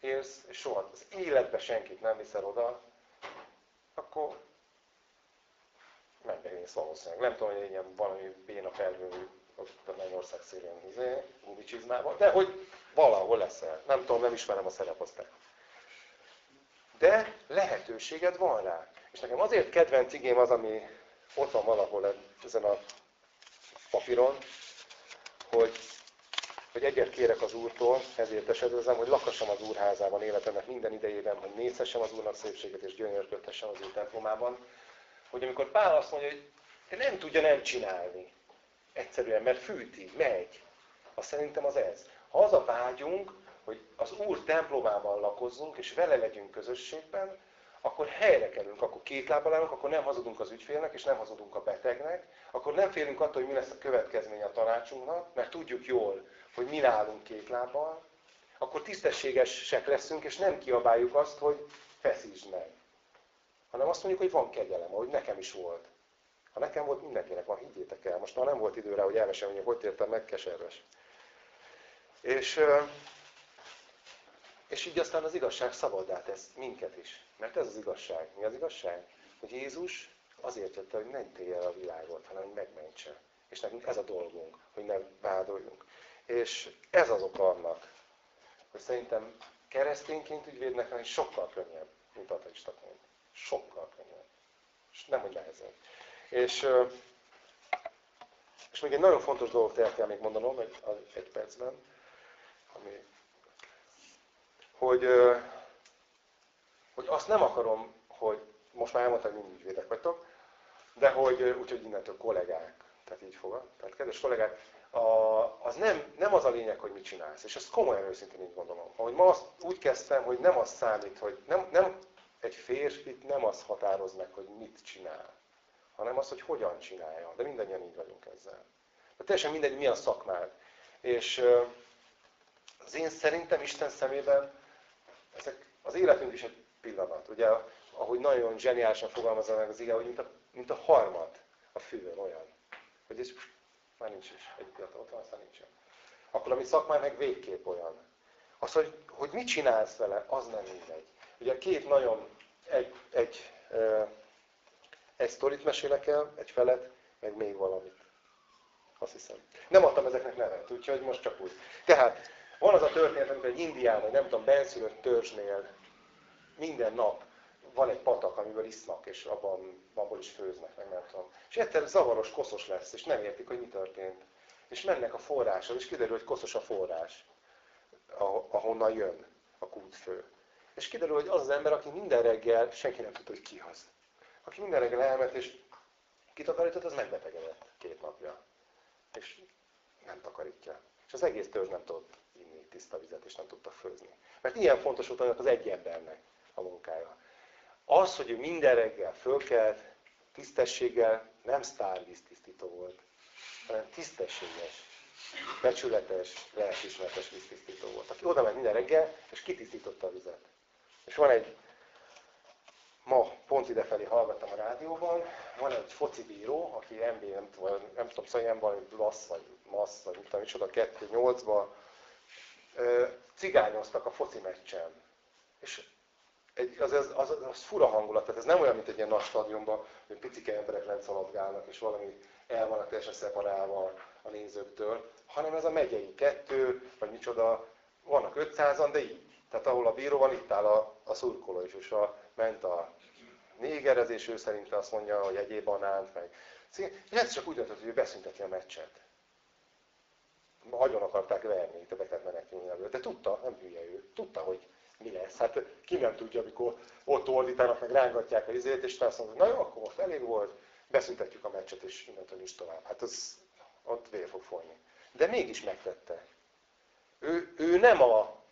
élsz, és soha az életbe senkit nem viszel oda, akkor megbegész valószínűleg. Nem tudom, hogy ilyen valami béna felvő ott a Mennyország szélén izé, gumicsizmában, de hogy valahol leszel. Nem tudom, nem ismerem a szereposztályt. De lehetőséged van rá. És nekem azért kedvenc igém az, ami ott van valahol ezen a papíron, hogy hogy egyet kérek az Úrtól, ezért esedezem, hogy lakassam az Úrházában életemnek minden idejében, hogy nézhessem az Úrnak szépséget és gyönyörködhessem az ő templomában. Hogy amikor Pál azt mondja, hogy nem tudja nem csinálni, egyszerűen, mert fűti, megy, azt szerintem az ez. Ha az a vágyunk, hogy az Úr templomában lakozzunk, és vele legyünk közösségben, akkor helyre kerülünk, akkor két lábbal állunk, akkor nem hazudunk az ügyfélnek, és nem hazudunk a betegnek, akkor nem félünk attól, hogy mi lesz a következménye a tanácsunknak, mert tudjuk jól, hogy mi állunk két lábbal, akkor tisztességesek leszünk, és nem kiabáljuk azt, hogy feszítsd meg. Hanem azt mondjuk, hogy van kegyelem, ahogy nekem is volt. Ha nekem volt, mindenkinek van, higgyétek el. Most már nem volt idő rá, hogy elmesem, hogy hogy értem meg, keserves. És, és így aztán az igazság szabaddá tesz minket is. Mert ez az igazság. Mi az igazság? Hogy Jézus azért jött, hogy ne ítélje el a világot, hanem hogy megmentse. És nekünk ez a dolgunk, hogy ne vádoljunk. És ez az oka annak, hogy szerintem keresztényként ügyvédnek lenni sokkal könnyebb, mint ateistaként. Sokkal könnyebb. És nem, hogy nehezebb. És, és még egy nagyon fontos dolgot el kell még mondanom egy, egy percben, ami, hogy, hogy azt nem akarom, hogy most már elmondtam, hogy mind ügyvédek vagytok, de hogy úgyhogy innentől kollégák, tehát így fogad. Tehát kedves kollégák, a, az nem, nem az a lényeg, hogy mit csinálsz. És ezt komolyan őszintén így gondolom. Ahogy ma azt úgy kezdtem, hogy nem az számít, hogy nem, nem egy férfit nem az határoz meg, hogy mit csinál, hanem az, hogy hogyan csinálja. De mindannyian így vagyunk ezzel. De teljesen mindegy, mi a szakmád. És az én szerintem Isten szemében ezek az életünk is egy pillanat. Ugye, ahogy nagyon zseniálisan fogalmazza meg az ige, hogy mint a, mint a harmad a fűvön olyan. Hogy ez már nincs is. Egy pillanat, ott van, aztán nincsen. Akkor ami szakmán meg végképp olyan. Az, hogy, hogy mit csinálsz vele, az nem mindegy. Ugye két nagyon, egy, egy, egy sztorit mesélek el, egy felet, meg még valamit. Azt hiszem. Nem adtam ezeknek nevet, úgyhogy most csak úgy. Tehát van az a történet, amikor egy indián, vagy nem tudom, benszülött törzsnél minden nap van egy patak, amiből isznak, és abban, abból is főznek, meg nem tudom. És egyszer zavaros, koszos lesz, és nem értik, hogy mi történt. És mennek a forráshoz, és kiderül, hogy koszos a forrás, ahonnan jön a kútfő. És kiderül, hogy az az ember, aki minden reggel, senki nem tudta, hogy ki az. Aki minden reggel elment, és kitakarított, az megbetegedett két napja. És nem takarítja. És az egész törzs nem tudott inni tiszta vizet, és nem tudta főzni. Mert ilyen fontos volt az egy embernek a munkája. Az, hogy ő minden reggel fölkelt, tisztességgel, nem sztárvíztisztító volt, hanem tisztességes, becsületes, lelkismeretes víztisztító volt. Aki oda ment minden reggel, és kitisztította a vizet. És van egy, ma pont idefelé hallgattam a rádióban, van egy foci bíró, aki MB, nem, tudom, nem tudom, szóval valami lassz, vagy massz, vagy mit tudom, micsoda, 2-8-ba, cigányoztak a foci meccsen. És egy, az, az, az, az fura hangulat, tehát ez nem olyan, mint egy ilyen nagy stadionban, hogy picike emberek lentszaladgálnak, és valami el vannak teljesen szeparálva a nézőktől, hanem ez a megyei kettő, vagy micsoda, vannak 500-an, de így. Tehát ahol a bíró van, itt áll a, a szurkoló is, és a, ment a négerezés, ő szerint azt mondja, hogy egyéb banánt, meg... És ez csak úgy döntött, hogy ő beszünteti a meccset. Agyon akarták verni, többeket menekülni elő. De tudta, nem hülye ő, tudta, hogy mi lesz. Hát ki nem tudja, amikor ott ordítanak, meg rángatják a izét, és azt mondja, na jó, akkor most elég volt, beszüntetjük a meccset, és innentől nincs tovább. Hát az ott vér fog folyni. De mégis megtette. Ő, ő nem a,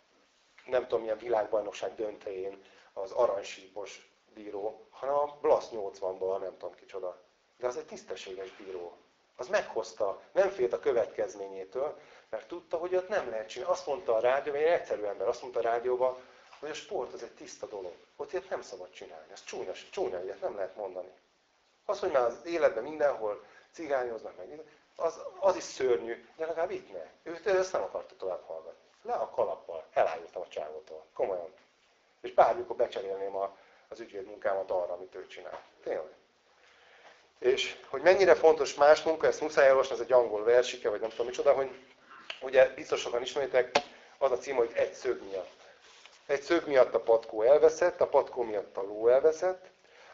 nem tudom milyen világbajnokság döntején az aranysípos bíró, hanem a Blasz 80-ban, nem tudom kicsoda. De az egy tisztességes bíró. Az meghozta, nem félt a következményétől, mert tudta, hogy ott nem lehet csinálni. Azt mondta a rádió, egy egyszerű ember azt mondta a rádióban, hogy a sport az egy tiszta dolog. Ott ilyet nem szabad csinálni. Ez csúnya, csúnya ilyet nem lehet mondani. Az, hogy már az életben mindenhol cigányoznak meg, az, az is szörnyű, de legalább itt ne. Ő ezt nem akarta tovább hallgatni. Le a kalappal, elájultam a csávótól. Komolyan. És bármikor becserélném a, az ügyvéd munkámat arra, amit ő csinál. Tényleg. És hogy mennyire fontos más munka, ezt muszáj elolvasni, ez egy angol versike, vagy nem tudom micsoda, hogy ugye biztos sokan ismeritek, az a cím, hogy egy szög miatt. Egy szög miatt a patkó elveszett, a patkó miatt a ló elveszett,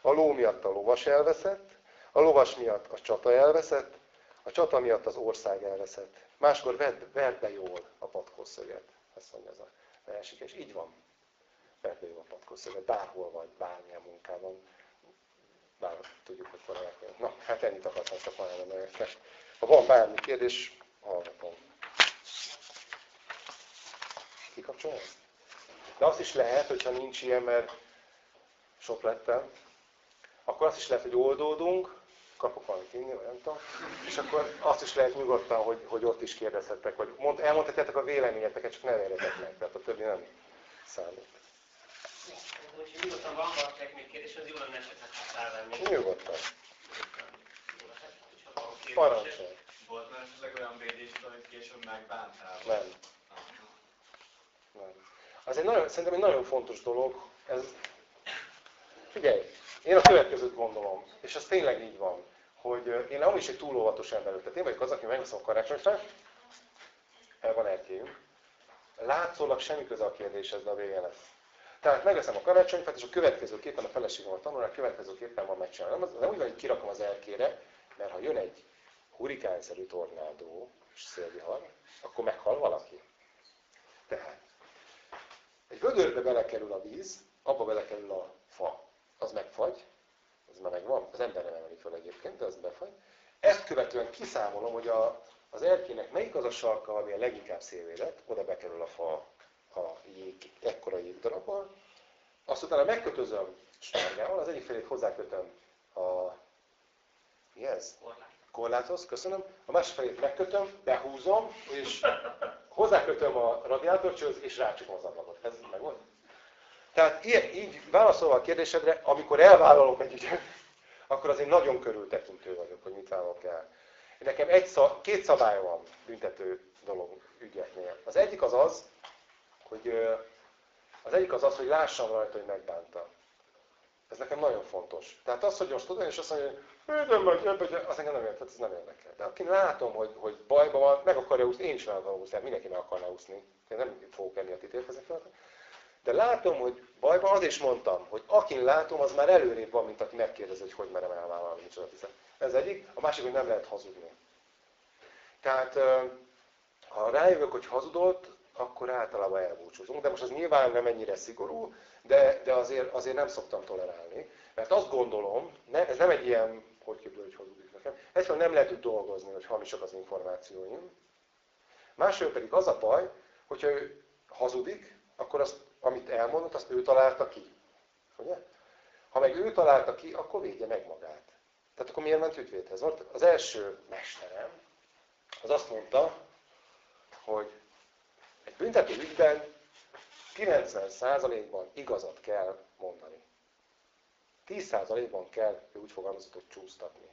a ló miatt a lovas elveszett, a lovas miatt a csata elveszett, a csata miatt az ország elveszett. Máskor vedd, vedd be jól a patkószöget. Ezt mondja ez a másik, és így van. Vedd be jól a patkószöget, bárhol vagy, bármilyen munkában. Bár tudjuk, hogy van Na, hát ennyit akartam csak mondani nektek. Ha van bármi kérdés, hallgatom. Kikapcsolom? De azt is lehet, hogyha nincs ilyen, mert sok lettem, akkor azt is lehet, hogy oldódunk, kapok valamit inni, vagy nem tudom, és akkor azt is lehet nyugodtan, hogy, hogy ott is kérdezhettek, vagy mond, elmondhatjátok a véleményeteket, csak ne vérjetek meg, tehát a többi nem számít. Úgyhogy nyugodtan van valakinek még kérdés, az jó lenne esetleg felvenni. Nyugodtan. Parancsolj. Volt már esetleg olyan védés, amit később megbántál? Nem. Nem. Az egy nagyon, szerintem egy nagyon fontos dolog. Ez, figyelj, én a következőt gondolom, és ez tényleg így van, hogy én nem is egy túl óvatos ember Tehát én vagyok az, aki megveszem a karácsonyfát, el van erkélyünk. Látszólag semmi köze a kérdéshez, de a vége lesz. Tehát megveszem a karácsonyfát, és a következőképpen a feleségem a tanulás, a következőképpen van megcsinálni. Nem, nem úgy van, hogy kirakom az erkére, mert ha jön egy hurikánszerű tornádó és szélvihar, akkor meghal valaki. Tehát egy vödörbe belekerül a víz, abba belekerül a fa, az megfagy, az már megvan, az ember nem emeli fel egyébként, de az befagy. Ezt követően kiszámolom, hogy a, az erkének melyik az a sarka, ami a leginkább szélvédett, oda bekerül a fa a jég, ekkora jégdarabbal, azt utána megkötözöm sárgával, az egyik felét hozzákötöm a mi ez? Korláthoz, köszönöm. A másik felét megkötöm, behúzom, és hozzákötöm a radiátorcsőz, és rácsukom az ablakot. Ez meg volt? Tehát ilyen, így válaszolva a kérdésedre, amikor elvállalok egy ügyet, akkor azért nagyon körültekintő vagyok, hogy mit vállalok el. Nekem egy szab, két szabály van büntető dolog ügyeknél. Az egyik az az, hogy az egyik az az, hogy lássam rajta, hogy megbánta. Ez nekem nagyon fontos. Tehát az, hogy most tudom, és azt mondja, hogy nem vagy, az engem nem érted, ez nem érdekel. De aki látom, hogy, hogy bajban van, meg akarja úszni, én is meg akarom úszni, mindenki meg akarna úszni. Én nem fogok emiatt ítélkezni fel. De látom, hogy bajban, az is mondtam, hogy akin látom, az már előrébb van, mint aki megkérdezi, hogy hogy merem elvállalni, micsoda hiszem. Ez egyik. A másik, hogy nem lehet hazudni. Tehát, ha rájövök, hogy hazudott, akkor általában elbúcsúzunk. De most az nyilván nem ennyire szigorú, de, de azért, azért nem szoktam tolerálni. Mert azt gondolom, ne, ez nem egy ilyen, hogy képzel, hogy hazudik nekem, egyszerűen nem lehet úgy dolgozni, hogy hamisak az információim. Másról pedig az a baj, hogyha ő hazudik, akkor azt, amit elmondott, azt ő találta ki. Ugye? Ha meg ő találta ki, akkor védje meg magát. Tehát akkor miért ment ügyvédhez? Az első mesterem, az azt mondta, hogy egy büntető ügyben 90%-ban igazat kell mondani. 10%-ban kell, ő úgy fogalmazott, hogy csúsztatni.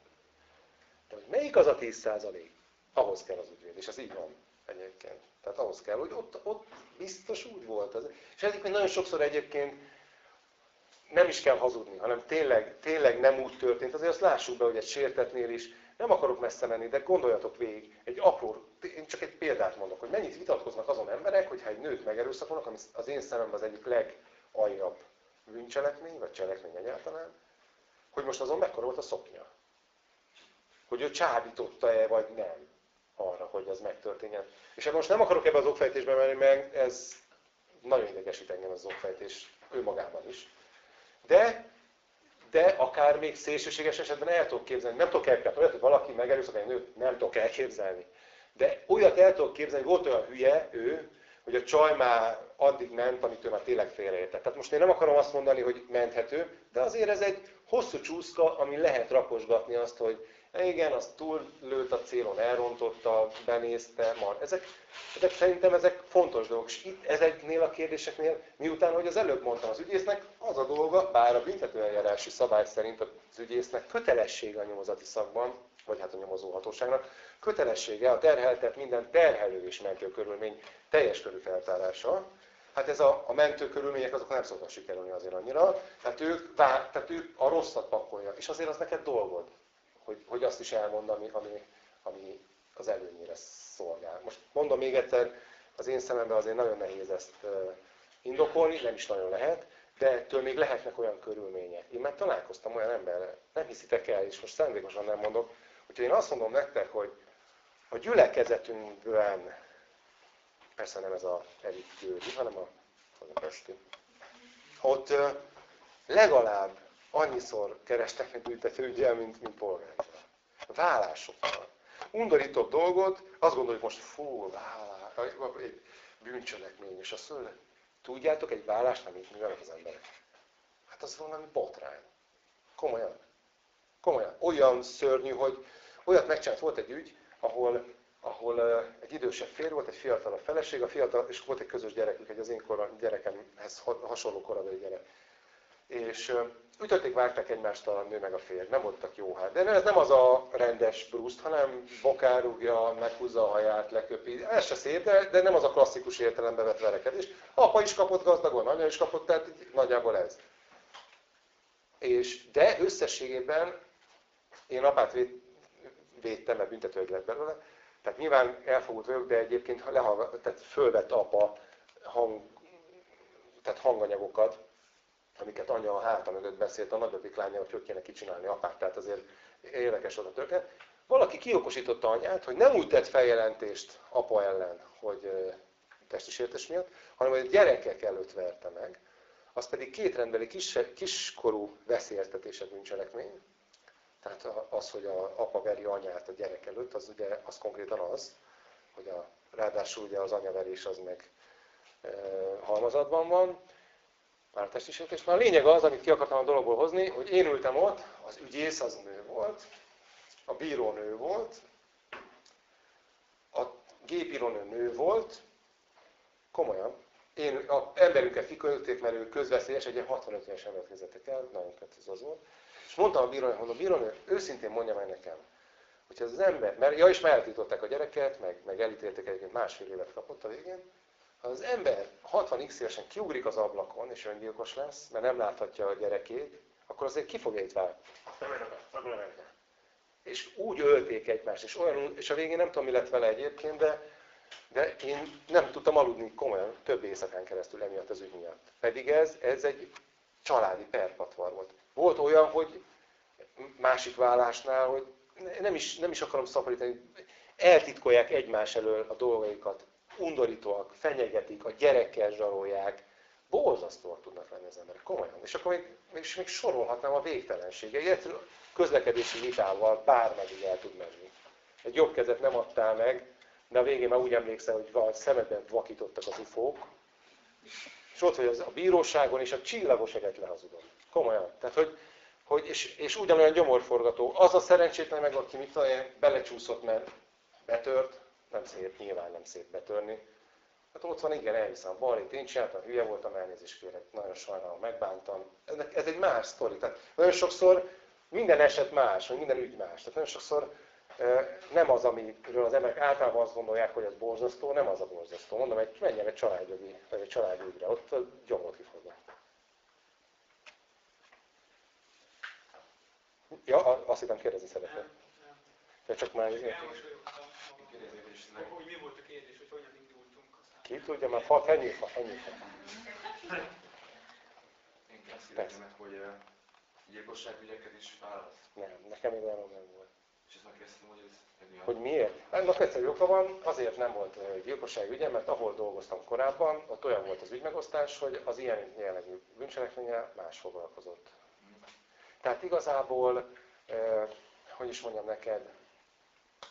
De hogy melyik az a 10%? Ahhoz kell az ügyvéd, és ez így van egyébként. Tehát ahhoz kell, hogy ott, ott biztos úgy volt. Ez. És egyébként nagyon sokszor egyébként nem is kell hazudni, hanem tényleg, tényleg nem úgy történt. Azért azt lássuk be, hogy egy sértetnél is, nem akarok messze menni, de gondoljatok végig, egy apró, én csak egy példát mondok, hogy mennyit vitatkoznak azon emberek, hogyha egy nőt megerőszakolnak, ami az én szememben az egyik legaljabb bűncselekmény, vagy cselekmény egyáltalán, hogy most azon mekkora volt a szoknya. Hogy ő csábította-e, vagy nem arra, hogy ez megtörténjen. És most nem akarok ebbe az okfejtésbe menni, mert ez nagyon idegesít engem az okfejtés önmagában is. De, de akár még szélsőséges esetben el tudok képzelni, nem tudok elképzelni, olyat, hogy valaki megerőszak egy nőt, nem tudok elképzelni. De olyat el tudok képzelni, volt olyan hülye, ő, hogy a csaj már addig ment, amit ő már tényleg félreértett. Tehát most én nem akarom azt mondani, hogy menthető, de azért ez egy hosszú csúszka, ami lehet rakosgatni azt, hogy igen, az túl lőtt a célon, elrontotta, benézte, mar. Ezek, ezek szerintem ezek fontos dolgok. És itt ezeknél a kérdéseknél, miután, hogy az előbb mondtam, az ügyésznek az a dolga, bár a büntetőeljárási szabály szerint az ügyésznek kötelessége a nyomozati szakban, vagy hát a nyomozóhatóságnak, kötelessége a terheltet minden terhelő és mentő körülmény teljes körű feltárása. Hát ez a, a mentő körülmények azok nem szoktak sikerülni azért annyira, tehát ők, tehát ők a rosszat pakolja, és azért az neked dolgod hogy, hogy azt is elmond, ami, ami, ami az előnyére szolgál. Most mondom még egyszer, az én szememben azért nagyon nehéz ezt indokolni, nem is nagyon lehet, de ettől még lehetnek olyan körülmények. Én már találkoztam olyan emberrel, nem hiszitek el, és most szándékosan nem mondok, hogyha én azt mondom nektek, hogy a gyülekezetünkben, persze nem ez a Erik Győri, hanem a, az a Pesti, ott legalább annyiszor kerestek meg büntetőügyel, mint, mint polgárra. Vállásokkal. Undorított dolgot, azt gondoljuk most, fú, vállás, bűncselekmény, és azt mondja, tudjátok, egy vállás nem mit művelnek az emberek. Hát az valami botrány. Komolyan. Komolyan. Olyan szörnyű, hogy olyat megcsinált, volt egy ügy, ahol, ahol egy idősebb férj volt, egy fiatal a feleség, a fiatal, és volt egy közös gyerekük, egy az én kor, gyerekemhez hasonló korabeli gyerek. És ütötték, vágták egymást a nő meg a férj, nem voltak jó hát. De ez nem az a rendes bruszt, hanem bokárugja, meghúzza a haját, leköpi. Ez se szép, de, de nem az a klasszikus értelembe vett verekedés. Apa is kapott gazdagon, anya is kapott, tehát nagyjából ez. És, de összességében én apát véd, védtem, mert büntetőleg lett belőle. Tehát nyilván elfogult vagyok, de egyébként lehallgat, tehát fölvett apa hang, tehát hanganyagokat, amiket anya a háta mögött beszélt a nagyobbik lánya, hogy hogy kéne kicsinálni apát, tehát azért érdekes volt a történet. Valaki kiokosította anyát, hogy nem úgy tett feljelentést apa ellen, hogy testi sértés miatt, hanem hogy a gyerekek előtt verte meg. Az pedig két rendbeli kis, kiskorú veszélyeztetése bűncselekmény. Tehát az, hogy a apa veri anyát a gyerek előtt, az ugye az konkrétan az, hogy a, ráadásul ugye az anyaverés az meg e, halmazatban van. Már a testisértés. Már a lényeg az, amit ki akartam a dologból hozni, hogy én ültem ott, az ügyész az nő volt, a bíró nő volt, a gépírónő nő volt, komolyan, én a emberünket kikölték, mert ő közveszélyes, egy 65 éves embert kezdettek el, nagyon ez az volt. És mondtam a bírónak, mondom, bírónő, őszintén mondja meg nekem, hogy ez az ember, mert ja, is már a gyereket, meg, meg elítélték egyébként másfél évet kapott a végén, ha az ember 60x évesen kiugrik az ablakon, és öngyilkos lesz, mert nem láthatja a gyerekét, akkor azért ki fogja itt várni. És úgy ölték egymást, és, olyan, és a végén nem tudom, mi lett vele egyébként, de, de én nem tudtam aludni komolyan több éjszakán keresztül emiatt az ügy miatt. Pedig ez, ez egy családi perpatvar volt. Volt olyan, hogy másik vállásnál, hogy nem is, nem is akarom szaporítani, eltitkolják egymás elől a dolgaikat, undorítóak, fenyegetik, a gyerekkel zsarolják, borzasztóak tudnak lenni az emberek, komolyan. És akkor még, még, még sorolhatnám a végtelensége. közlekedési vitával bármeddig el tud menni. Egy jobb kezet nem adtál meg, de a végén már úgy emlékszel, hogy van, szemedben vakítottak az ufók, és ott vagy az, a bíróságon, és a csillagos eget lehazudom. Komolyan. Tehát, hogy, hogy és, és ugyanolyan gyomorforgató. Az a szerencsétlen meg, aki mit tudom, belecsúszott, mert betört, nem szép, nyilván nem szép betörni. Hát ott van, igen, a balit én csináltam, hülye voltam, elnézést kérek, nagyon sajnálom, megbántam. Ez egy más sztori. Tehát nagyon sokszor minden eset más, vagy minden ügy más. Tehát nagyon sokszor nem az, amiről az emberek általában azt gondolják, hogy ez borzasztó, nem az a borzasztó. Mondom, egy, menjen egy családjogi, vagy egy családügyre, ott a gyomot kifognak. Ja, azt hittem kérdezni szeretnél. Ja, csak már... Hogy mi volt a kérdés, hogy hogyan indultunk Ki tudja, már fa, ennyi fa, ennyi fa. Én kérdezem, hogy gyilkosságügyeket is választ. Nem, nekem még olyan nem volt. És ezt megkérdeztem, hogy ez? Hogy miért? Ennek egyszerű oka van, azért nem volt gyilkosság ügye, mert ahol dolgoztam korábban, ott olyan volt az ügymegosztás, hogy az ilyen jellegű bűncselekménye más foglalkozott. Tehát igazából, eh, hogy is mondjam neked,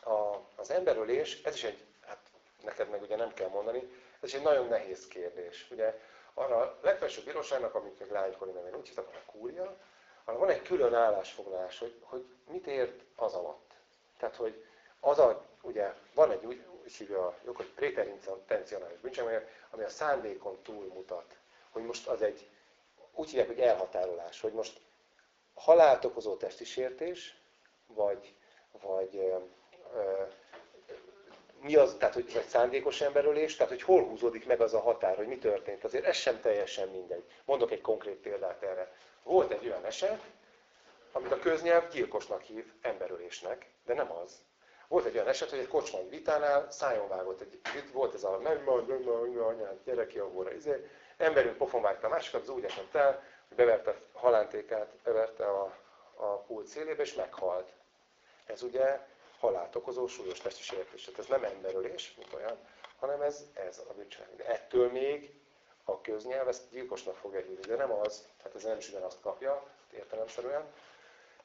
a, az emberölés, ez is egy, hát neked meg ugye nem kell mondani, ez is egy nagyon nehéz kérdés. Ugye arra a legfelsőbb bíróságnak, amit még lánykori nevén úgy hívtak, a kúria, hanem van egy külön állásfoglalás, hogy, hogy mit ért az alatt. Tehát, hogy az a, ugye, van egy úgy, úgy hívja a jog, hogy préterintencionális bűncselekmény, ami a szándékon túlmutat. Hogy most az egy, úgy hívják, hogy elhatárolás, hogy most halált okozó testi sértés, vagy, vagy mi az, tehát hogy vagy szándékos emberölés, tehát hogy hol húzódik meg az a határ, hogy mi történt. Azért ez sem teljesen mindegy. Mondok egy konkrét példát erre. Volt egy olyan eset, amit a köznyelv gyilkosnak hív emberölésnek, de nem az. Volt egy olyan eset, hogy egy kocsmai vitánál szájon vágott egy, volt ez a nem majd, nem majd, anyád, gyereki ahóra, izé, emberünk pofon vágta a másikat, az úgy esett el, hogy beverte a halántékát, beverte a, a pult szélébe, és meghalt. Ez ugye halált okozó súlyos testi sértés. Tehát ez nem emberölés, mint olyan, hanem ez, ez a bűncselekmény. De ettől még a köznyelv ezt gyilkosnak fogja hívni, de nem az, tehát ez nem is ugyanazt kapja, értelemszerűen,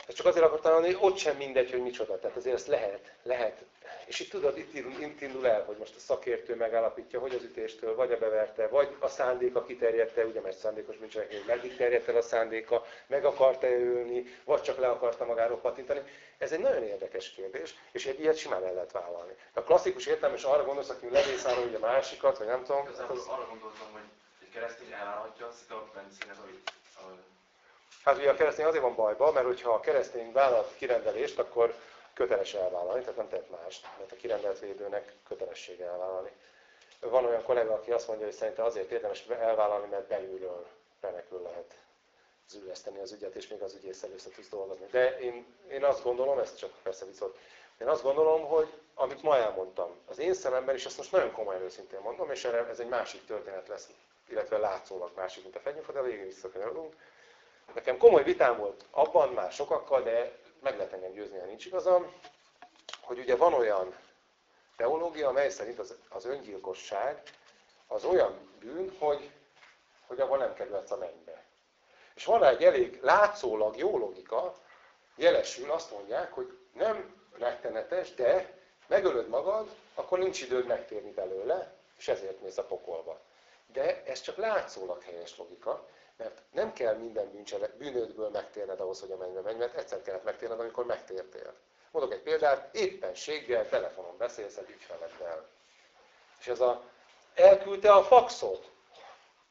ezt csak azért akartam mondani, hogy ott sem mindegy, hogy micsoda. Tehát azért ezt lehet, lehet. És itt tudod, itt, indul el, hogy most a szakértő megállapítja, hogy az ütéstől, vagy a beverte, vagy a szándéka kiterjedte, ugye mert szándékos bűncselekmény, meddig terjedt el a szándéka, meg akarta ölni, vagy csak le akarta magáról patintani. Ez egy nagyon érdekes kérdés, és egy ilyet simán el lehet vállalni. A klasszikus értelmes arra gondolsz, aki levészáról ugye másikat, vagy nem tudom. Az... arra gondoltam, hogy egy keresztény elvállalhatja a benzin ez a Hát ugye a keresztény azért van bajban, mert hogyha a keresztény vállalt kirendelést, akkor köteles elvállalni, tehát nem tehet mást, mert a kirendelt védőnek kötelessége elvállalni. Van olyan kollega, aki azt mondja, hogy szerintem azért érdemes elvállalni, mert belülről remekül lehet zülleszteni az ügyet, és még az ügyészsel össze tudsz dolgozni. De én, én azt gondolom, ezt csak persze viszont, én azt gondolom, hogy amit ma elmondtam, az én szememben, és ezt most nagyon komolyan őszintén mondom, és erre ez egy másik történet lesz, illetve látszólag másik, mint a fenyőfa, de végig visszakanyarodunk, Nekem komoly vitám volt abban már sokakkal, de meg lehet engem győzni, ha nincs igazam, hogy ugye van olyan teológia, mely szerint az, az öngyilkosság az olyan bűn, hogy, hogy abban nem kerülhetsz a mennybe. És van egy elég látszólag jó logika, jelesül azt mondják, hogy nem rettenetes, de megölöd magad, akkor nincs időd megtérni belőle, és ezért mész a pokolba. De ez csak látszólag helyes logika, mert nem kell minden bűncsele, megtérned ahhoz, hogy a mennybe menj, mert egyszer kellett megtérned, amikor megtértél. Mondok egy példát, éppenséggel telefonon beszélsz egy ügyfeleddel. És ez a, elküldte a faxot.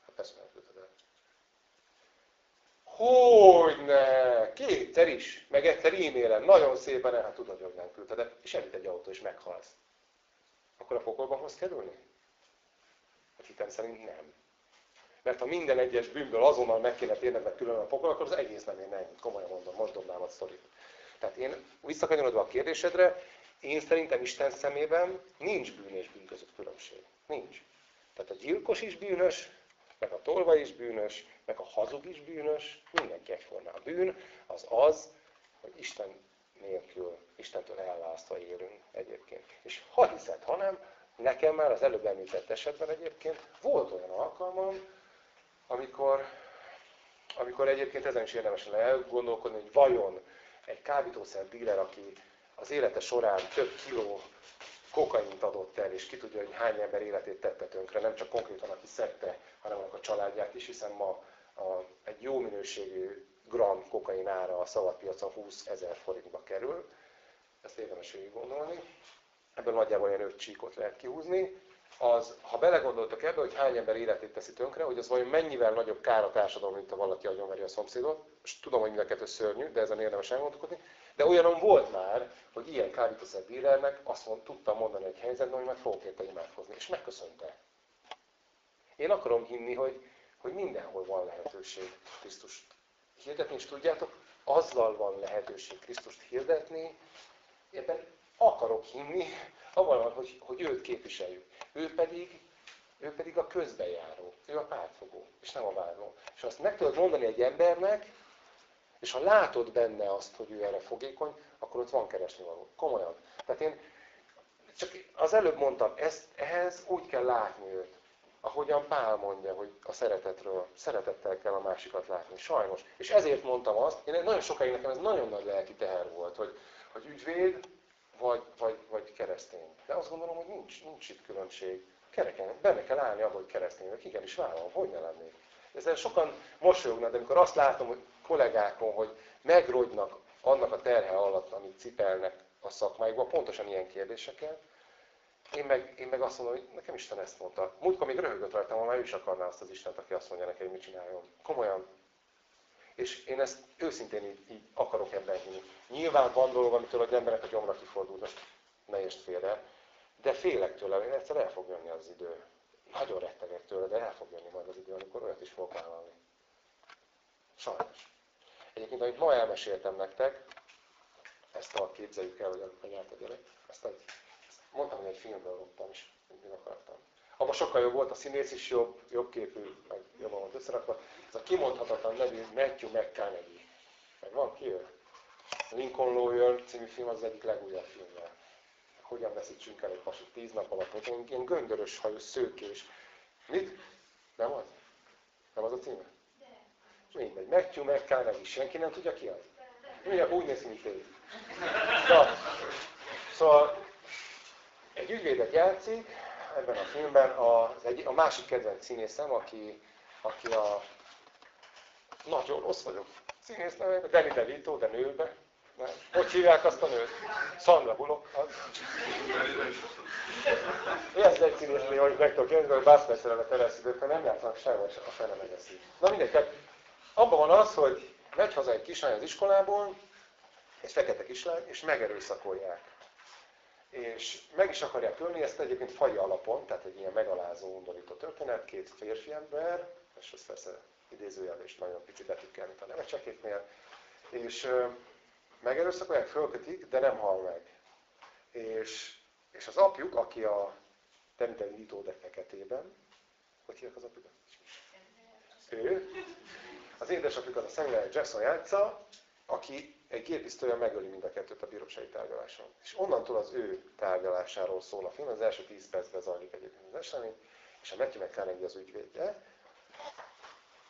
Hát persze elküldted el. Hogyne, kétszer is, meg egyszer e-mailen, nagyon szépen el, hát tudod, hogy nem küldted és elüt egy autó, és meghalsz. Akkor a pokolba fogsz kerülni? Hát hitem szerint nem. Mert ha minden egyes bűnből azonnal meg kéne térned meg külön a pokol, akkor az egész nem én Komolyan mondom, most dobnám a sztorit. Tehát én visszakanyarodva a kérdésedre, én szerintem Isten szemében nincs bűn és bűn között különbség. Nincs. Tehát a gyilkos is bűnös, meg a tolva is bűnös, meg a hazug is bűnös, mindenki egyforma. A bűn az az, hogy Isten nélkül, Istentől elválasztva élünk egyébként. És ha hiszed, ha nem, nekem már az előbb említett esetben egyébként volt olyan alkalmam, amikor, amikor egyébként ezen is érdemes elgondolkodni, hogy vajon egy kábítószer díler, aki az élete során több kiló kokaint adott el, és ki tudja, hogy hány ember életét tette tönkre, nem csak konkrétan aki szedte, hanem a családját is, hiszen ma a, egy jó minőségű gram kokain ára a szabadpiacon 20 ezer forintba kerül. Ezt érdemes végig gondolni. Ebből nagyjából ilyen 5 csíkot lehet kihúzni az, ha belegondoltak ebbe, hogy hány ember életét teszi tönkre, hogy az vajon mennyivel nagyobb kár a társadalom, mint ha valaki agyonveri a szomszédot, és tudom, hogy mind a szörnyű, de ezen érdemes elgondolkodni, de olyanom volt már, hogy ilyen kábítószer dílernek azt mond, tudtam mondani egy helyzetben, hogy meg fogok érte imádkozni, és megköszönte. Én akarom hinni, hogy, hogy mindenhol van lehetőség Krisztust hirdetni, és tudjátok, azzal van lehetőség Krisztust hirdetni, ebben akarok hinni, abban hogy, hogy őt képviseljük. Ő pedig, ő pedig a közbejáró, ő a pártfogó, és nem a vádló. És azt meg tudod mondani egy embernek, és ha látod benne azt, hogy ő erre fogékony, akkor ott van keresni való. Komolyan. Tehát én csak az előbb mondtam, ezt, ehhez úgy kell látni őt, ahogyan Pál mondja, hogy a szeretetről, szeretettel kell a másikat látni. Sajnos. És ezért mondtam azt, én nagyon sokáig nekem ez nagyon nagy lelki teher volt, hogy, hogy ügyvéd, vagy, vagy, vagy keresztény. De azt gondolom, hogy nincs, nincs itt különbség. Kereken, benne kell állni abban, hogy keresztény vagyok. Igenis vállalom, hogy ne lennék. Ezzel sokan mosolyognak, de amikor azt látom, hogy kollégákon, hogy megrogynak annak a terhe alatt, amit cipelnek a szakmáikban, pontosan ilyen kérdéseket, én meg, én meg azt mondom, hogy nekem Isten ezt mondta. Múltkor még röhögött rajtam, már ő is akarná azt az Istent, aki azt mondja neki, hogy mit csináljon. Komolyan, és én ezt őszintén így, így akarok ebben hinni. Nyilván van dolog, amitől az emberek a gyomra kifordul, most ne értsd félre, de félek tőle, hogy egyszer el fog jönni az idő. Nagyon rettegek tőle, de el fog jönni majd az idő, amikor olyat is fog vállalni. Sajnos. Egyébként, amit ma elmeséltem nektek, ezt a képzeljük el, hogy amikor nyert a gyerek, ezt, egy, ezt mondtam, hogy egy filmből rúgtam is, mindig akartam. Abban sokkal jobb volt, a színész is jobb, jobb képű, meg jobban volt összerakva. Ez a kimondhatatlan nevű Matthew McConaughey. Meg van ki ő? Lincoln Lawyer című film az, egyik legújabb filmje. hogyan veszítsünk el egy pasit tíz nap alatt, hogy ilyen göndörös hajú, szőkés. Mit? Nem az? Nem az a címe? Mindegy. Matthew McConaughey, senki nem tudja ki az? Mindjárt úgy néz, mint én. Szóval, szóval egy ügyvédet játszik, ebben a filmben az egy, a másik kedvenc színészem, aki, aki a nagyon rossz vagyok színész nevében, Danny DeVito, de nőbe. Nem. Hogy hívják azt a nőt? Sandra Bullock. Az. Ez egy színésznő, hogy meg tudok jönni, hogy Bassmesszerre a tereszidőkben nem játszanak sehol, a fene megeszi. Na mindegy, tehát abban van az, hogy megy haza egy kislány az iskolából, egy fekete kislány, és megerőszakolják. És meg is akarják ölni, ezt egyébként fai alapon, tehát egy ilyen megalázó, undorító történet, két férfi ember, és ez persze idézőjel és nagyon pici betűkkel, mint a nevecsekéknél, és megerőszakolják, fölkötik, de nem hal meg. És, és az apjuk, aki a Temten nyitó de feketében, hogy hívják az apjukat? Ő. Az édesapjuk az a Samuel Jackson játsza, aki egy géppisztolya megöli mind a kettőt a bírósági tárgyaláson. És onnantól az ő tárgyalásáról szól a film, az első 10 percben zajlik egyébként az esemény, és a Matthew McConaughey az ügyvédje,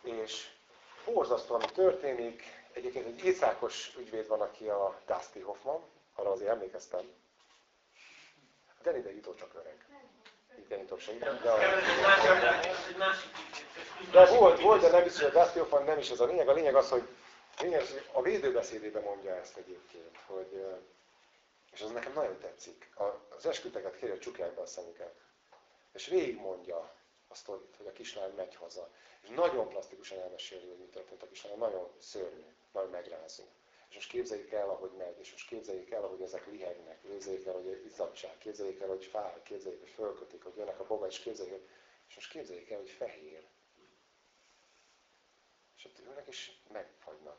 és borzasztó, ami történik, egyébként egy éjszákos ügyvéd van, aki a Dusty Hoffman, arra azért emlékeztem. A Danny DeVito csak öreg. Így Danny segíteni, de, a... de volt, volt, de nem biztos, hogy a Dusty Hoffman nem is ez a lényeg. A lényeg az, hogy hogy a védőbeszédében mondja ezt egyébként, hogy, és az nekem nagyon tetszik. Az esküteket kérje, csukják be a szemüket. És végig mondja a sztorit, hogy a kislány megy haza. És nagyon plastikusan elmeséli, hogy mi történt a kislány. Nagyon szörnyű, nagyon megrázó. És most képzeljük el, ahogy megy, és most képzeljük el, hogy ezek lihegnek, képzeljük el, hogy izzadság, képzeljük el, hogy fáj, képzeljük, hogy fölkötik, hogy jönnek a boga, és képzeljük, és most képzeljük el, hogy fehér. És ott ülnek, és megfagynak.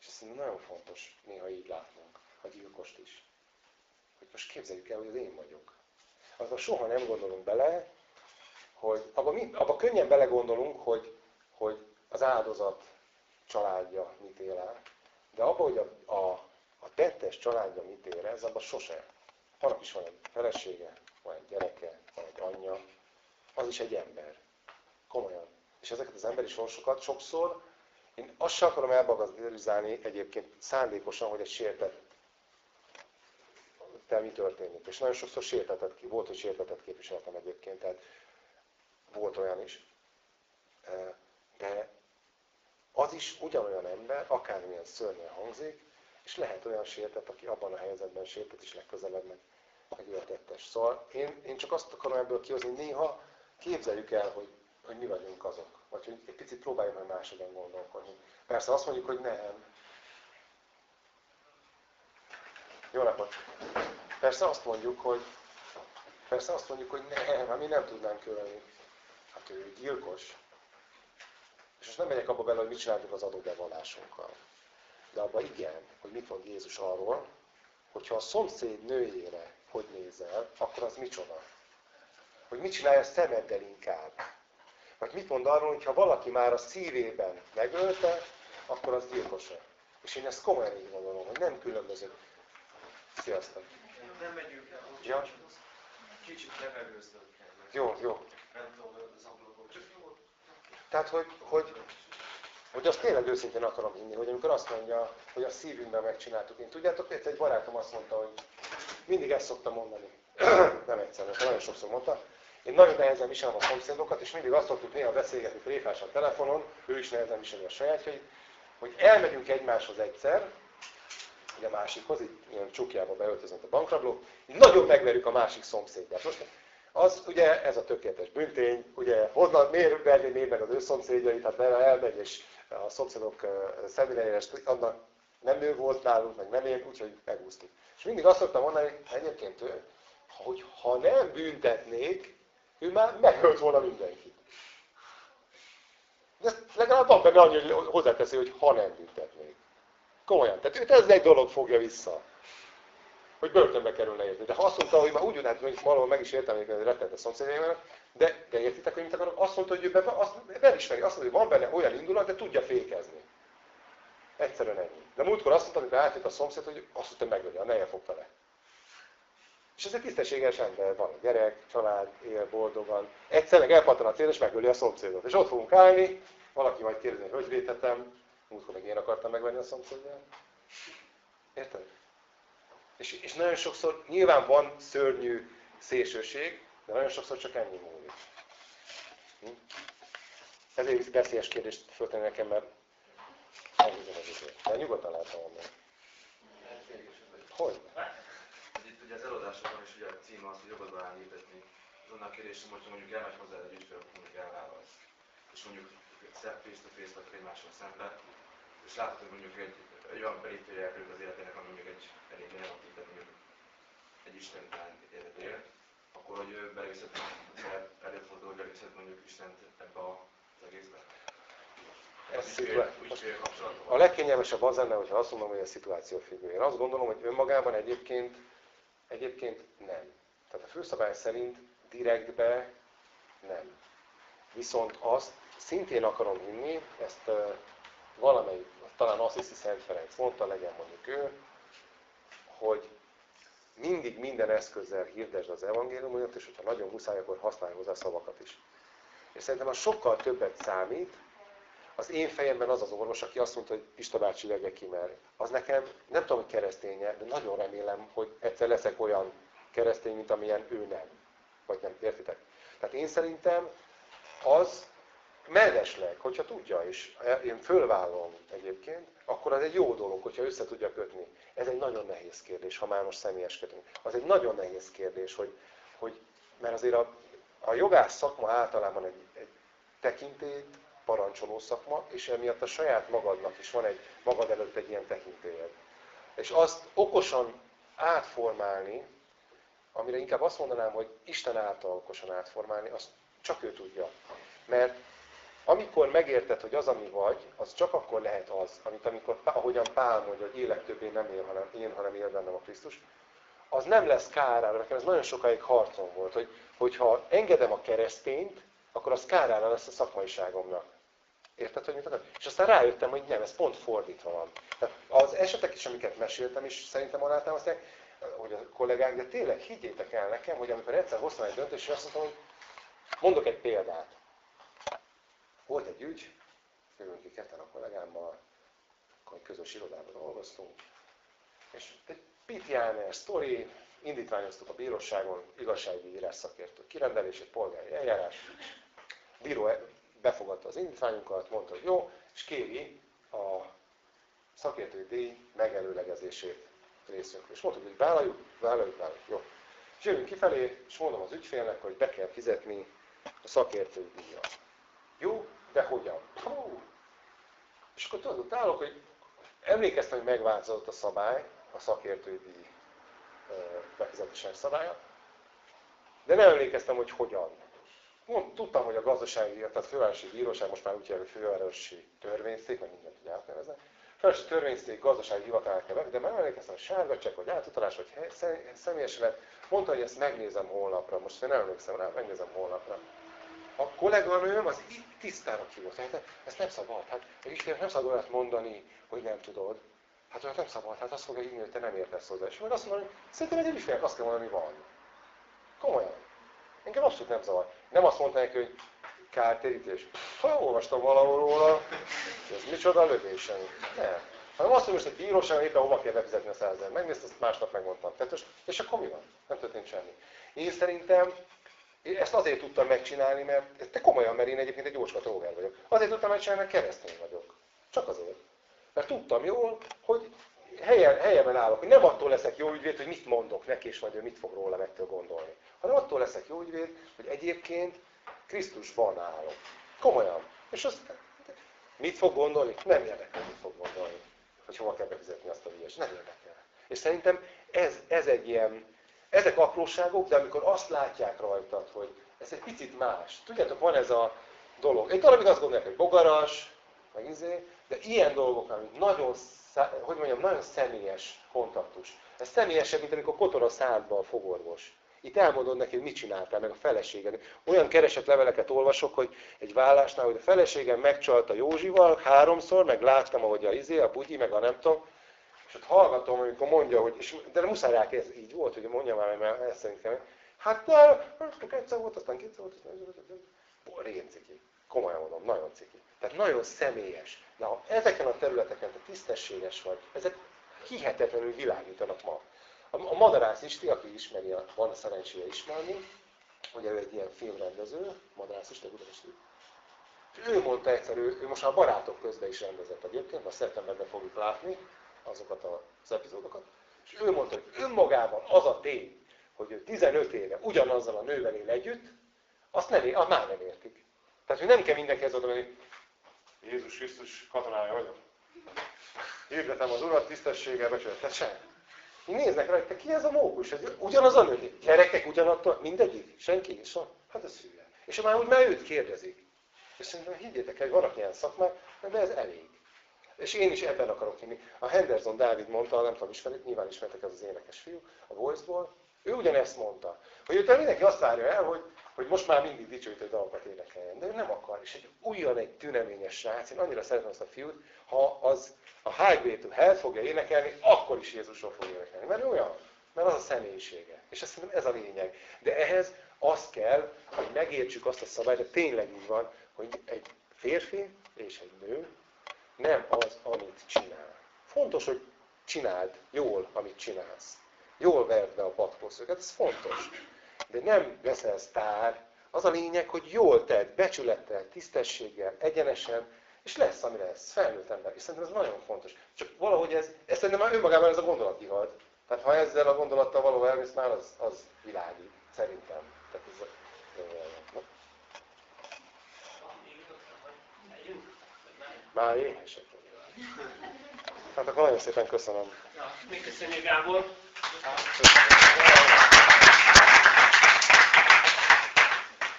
És ez nagyon fontos néha így látnunk, a gyilkost is. Hogy most képzeljük el, hogy az én vagyok. Azban soha nem gondolunk bele, hogy abban, mi, abban könnyen belegondolunk, hogy, hogy az áldozat családja mit él el, de abban, hogy a, a, a tettes családja mit érez, abban sose. Annak is van egy felesége, van egy gyereke, van egy anyja, az is egy ember. Komolyan. És ezeket az emberi sorsokat sokszor, én azt sem akarom elbagatelizálni egyébként szándékosan, hogy egy sértett te mi történik. És nagyon sokszor sértetett ki, volt, hogy sértetett képviseltem egyébként, tehát volt olyan is. De az is ugyanolyan ember, akármilyen szörnyen hangzik, és lehet olyan sértett, aki abban a helyzetben sértett, és legközelebb meg, meg ő tettes. Szóval én, én csak azt akarom ebből kihozni, néha képzeljük el, hogy, hogy mi vagyunk azok. Vagy hogy egy picit próbáljuk meg máshogyan gondolkodni. Persze azt mondjuk, hogy nem. Jó napot! Persze azt mondjuk, hogy persze azt mondjuk, hogy nem, hát mi nem tudnánk ölni. Hát ő gyilkos. És most nem megyek abba bele, hogy mit csináltuk az adóbevallásunkkal. De abba igen, hogy mit mond Jézus arról, hogyha a szomszéd nőjére hogy nézel, akkor az micsoda? Hogy mit csinálja a szemeddel inkább? Vagy mit mond arról, hogy ha valaki már a szívében megölte, akkor az gyilkosa. És én ezt komolyan így gondolom, hogy nem különböző. Sziasztok! Nem megyünk el. Ja. Kicsit levegőznöm kell. Jó, jó. Nem tudom, az. Tehát, hogy, hogy, hogy azt tényleg őszintén akarom hinni, hogy amikor azt mondja, hogy a szívünkben megcsináltuk. Én tudjátok, egy barátom azt mondta, hogy mindig ezt szoktam mondani. Nem egyszer, mert nagyon sokszor mondta. Én nagyon nehezen viselem a szomszédokat, és mindig azt szoktuk néha beszélgetni tréfásan telefonon, ő is nehezen viseli a sajátjait, hogy elmegyünk egymáshoz egyszer, ugye a másikhoz, így ilyen csukjába beöltözött a bankrabló, így nagyon megverjük a másik szomszédját. Most az ugye ez a tökéletes büntény, ugye honnan, miért verni miért meg az ő szomszédjait, hát elmegy, és a szomszédok személyre, annak nem ő volt nálunk, meg nem én, úgyhogy megúsztuk. És mindig azt szoktam mondani, hogy egyébként ő, hogy ha nem büntetnék, ő már megölt volna mindenkit. De legalább van benne annyi, hogy hozzáteszi, hogy ha nem büntetnék. Komolyan. Tehát őt ez egy dolog fogja vissza. Hogy börtönbe kerülne érni. De ha azt mondta, hogy már úgy hát hogy valahol meg is értem, hogy rettente szomszédjaimat, de, de értitek, hogy mit akarok? Azt mondta, hogy ő be, azt felismeri, azt mondta, hogy van benne olyan indulat, de tudja fékezni. Egyszerűen ennyi. De múltkor azt mondta, amikor átjött a szomszéd, hogy azt mondta, megöli, a neje fogta le. És ez egy tisztességes ember, van gyerek, család, él boldogan. Egyszerűen elpattan a cél, és megöli a szomszédot. És ott fogunk állni, valaki majd kérdezni, hogy védhetem, múltkor meg én akartam megvenni a szomszédját. Érted? És, és nagyon sokszor, nyilván van szörnyű szélsőség, de nagyon sokszor csak ennyi múlik. Hm? Ezért veszélyes kérdést föltenni nekem, mert elhúzom az időt. De nyugodtan lehet mondani. Hogy? Ugye az eladásokban is ugye a cím az, hogy jogadva állítani. Az annak kérdésem, hogyha mondjuk elmegy hozzá egy ügyfél, mondjuk elválasz. És mondjuk face to face vagy egymással szemben, és látod, hogy mondjuk egy, egy olyan belépője kerül az életének, ami mondjuk egy elég negatív, tehát mondjuk egy Isten után életél, akkor hogy beleviszed, előfordul, hogy beleviszed mondjuk Istent ebbe az egészbe. Ez a legkényelmesebb az lenne, hogyha azt mondom, hogy a szituáció függő. Én azt gondolom, hogy önmagában egyébként, egyébként nem. Tehát a főszabály szerint direktbe nem. Viszont azt szintén akarom hinni, ezt valamelyik, talán azt hiszi Szent Ferenc mondta, legyen mondjuk ő, hogy mindig minden eszközzel hirdesd az evangéliumot, és hogyha nagyon muszáj, akkor használj hozzá szavakat is. És szerintem az sokkal többet számít, az én fejemben az az orvos, aki azt mondta, hogy Pista bácsi legye ki, mert az nekem, nem tudom, hogy kereszténye, de nagyon remélem, hogy egyszer leszek olyan keresztény, mint amilyen ő nem. Vagy nem, értitek? Tehát én szerintem az mellesleg, hogyha tudja, és én fölvállom egyébként, akkor az egy jó dolog, hogyha össze tudja kötni. Ez egy nagyon nehéz kérdés, ha már most személyeskedünk. Az egy nagyon nehéz kérdés, hogy, hogy mert azért a, a jogász szakma általában egy, egy tekintét parancsoló szakma, és emiatt a saját magadnak is van egy magad előtt egy ilyen tekintélyed. És azt okosan átformálni, amire inkább azt mondanám, hogy Isten által okosan átformálni, azt csak ő tudja. Mert amikor megérted, hogy az, ami vagy, az csak akkor lehet az, amit amikor, ahogyan Pál mondja, hogy élek többé nem él, hanem én, hanem él bennem a Krisztus, az nem lesz kárára. Nekem ez nagyon sokáig harcom volt, hogy, hogyha engedem a keresztényt, akkor az kárára lesz a szakmaiságomnak. Érted, hogy mit akar? És aztán rájöttem, hogy nem, ez pont fordítva van. Tehát az esetek is, amiket meséltem, is szerintem alátámasztják, hogy a kollégák, de tényleg higgyétek el nekem, hogy amikor egyszer hoztam egy döntést, és azt mondtam, hogy mondok egy példát. Volt egy ügy, jövünk ki ketten a kollégámmal, akkor egy közös irodában dolgoztunk, és egy pitjáner sztori, indítványoztuk a bíróságon, igazsági írás szakértő egy polgári eljárás. Bíró befogadta az indítványunkat, mondta, hogy jó, és kéri a szakértői díj megelőlegezését részünkről. És mondtuk, hogy vállaljuk, vállaljuk, vállaljuk. Jó. És jövünk kifelé, és mondom az ügyfélnek, hogy be kell fizetni a szakértői díjat. Jó, de hogyan? Hú. És akkor tudod, állok, hogy emlékeztem, hogy megváltozott a szabály, a szakértői díj befizetésének szabálya, de nem emlékeztem, hogy hogyan. Mond, tudtam, hogy a gazdasági, tehát fővárosi bíróság, most már úgy hogy fővárosi törvényszék, meg mindent ugye átneveznek. Fővárosi törvényszék gazdasági hivatal kell venni, de már emlékeztem, hogy sárga csekk, vagy átutalás, vagy személyes lett. Mondta, hogy ezt megnézem holnapra. Most én nem emlékszem rá, megnézem holnapra. A kolléganőm az itt tisztára kívott. Hát ezt nem szabad. Hát egy nem szabad olyat mondani, hogy nem tudod. Hát olyat nem szabad. Hát azt fogja írni, hogy te nem értesz hozzá. És majd azt mondani, hogy szerintem egy ügyfélnek azt kell mondani, hogy van. Komolyan. Engem abszolút nem zavar. Nem azt mondta neki, hogy kártérítés. Olvastam valahol róla, ez micsoda lövésen. Nem. Hanem azt hogy bíróság éppen hova kell befizetni a százezer. Megnézte, azt másnap megmondtam. Tehát, és akkor mi van? Nem történt semmi. Én szerintem én ezt azért tudtam megcsinálni, mert te komolyan, mert én egyébként egy ócska tróger vagyok. Azért tudtam megcsinálni, mert keresztény vagyok. Csak azért. Mert tudtam jól, hogy helyen, helyben állok, hogy nem attól leszek jó ügyvéd, hogy mit mondok neki, és majd ő mit fog róla ettől gondolni. Hanem attól leszek jó ügyvéd, hogy egyébként Krisztusban állok. Komolyan. És azt mit fog gondolni? Nem érdekel, mit fog gondolni. Hogy hova kell befizetni azt a ügyes. Nem érdekel. És szerintem ez, ez egy ilyen, ezek apróságok, de amikor azt látják rajtad, hogy ez egy picit más. Tudjátok, van ez a dolog. Egy darabig azt gondolják, hogy bogaras, meg izé, de ilyen dolgok, amik nagyon hogy mondjam, nagyon személyes kontaktus. Ez személyesebb, mint amikor kotor a szádba a fogorvos. Itt elmondod neki, hogy mit csináltál, meg a feleséged. Olyan keresett leveleket olvasok, hogy egy vállásnál, hogy a feleségem megcsalta Józsival háromszor, meg láttam, ahogy a izé, a bugyi, meg a nem tudom, És ott hallgatom, amikor mondja, hogy, és, de muszáj rá ez így volt, hogy mondja már, mert ezt szerintem, hát de, egyszer volt, aztán kétszer volt, aztán rén ciki. Komolyan mondom, nagyon ciki. Tehát nagyon személyes. De ha ezeken a területeken te tisztességes vagy, ezek hihetetlenül világítanak ma. A Madarász Isti, aki ismeri, van a szerencséje ismerni, ugye ő egy ilyen filmrendező, Madarász Isti, Budapesti. Ő mondta egyszer, ő, ő most a barátok közben is rendezett egyébként, mert szeptemberben fogjuk látni azokat az epizódokat. És ő mondta, hogy önmagában az a tény, hogy ő 15 éve ugyanazzal a nővel él együtt, azt, nem, azt már nem értik. Tehát, hogy nem kell mindenkihez oda menni, Jézus Krisztus katonája vagyok. Hirdetem az Urat tisztességgel. Így néznek rá, te ki ez a mókus? Ez ugyanaz a nő. Gyerekek ugyanattól, mindegyik? Senki? És hát ez hülye. És már úgy már őt kérdezik. És szerintem higgyétek el, hogy vannak ilyen szakmák, de ez elég. És én is ebben akarok hinni. A Henderson Dávid mondta, nem tudom, ismerik, nyilván ismertek ez az énekes fiú, a Voice-ból, ő ugyanezt mondta, hogy utána mindenki azt várja el, hogy, hogy most már mindig dicsőítő dalokat énekeljen. De ő nem akar. És egy újon egy tüneményes srác, én annyira szeretem azt a fiút, ha az a Highway to Hell fogja énekelni, akkor is Jézusról fog énekelni. Mert olyan, mert az a személyisége. És azt szerintem ez a lényeg. De ehhez az kell, hogy megértsük azt a szabályt, de tényleg így van, hogy egy férfi és egy nő nem az, amit csinál. Fontos, hogy csináld jól, amit csinálsz. Jól verd be a patkószöget, ez fontos. De nem leszel sztár. Az a lényeg, hogy jól tedd, becsülettel, tisztességgel, egyenesen, és lesz, ami lesz. Felnőtt ember. És szerintem ez nagyon fontos. Csak valahogy ez, ez szerintem már önmagában ez a gondolat kihalt. Tehát ha ezzel a gondolattal való elmész, már az, az világít. Szerintem. Tehát ez a, Már éhesek Hát akkor nagyon szépen köszönöm. Ja, még köszönjük Gábor.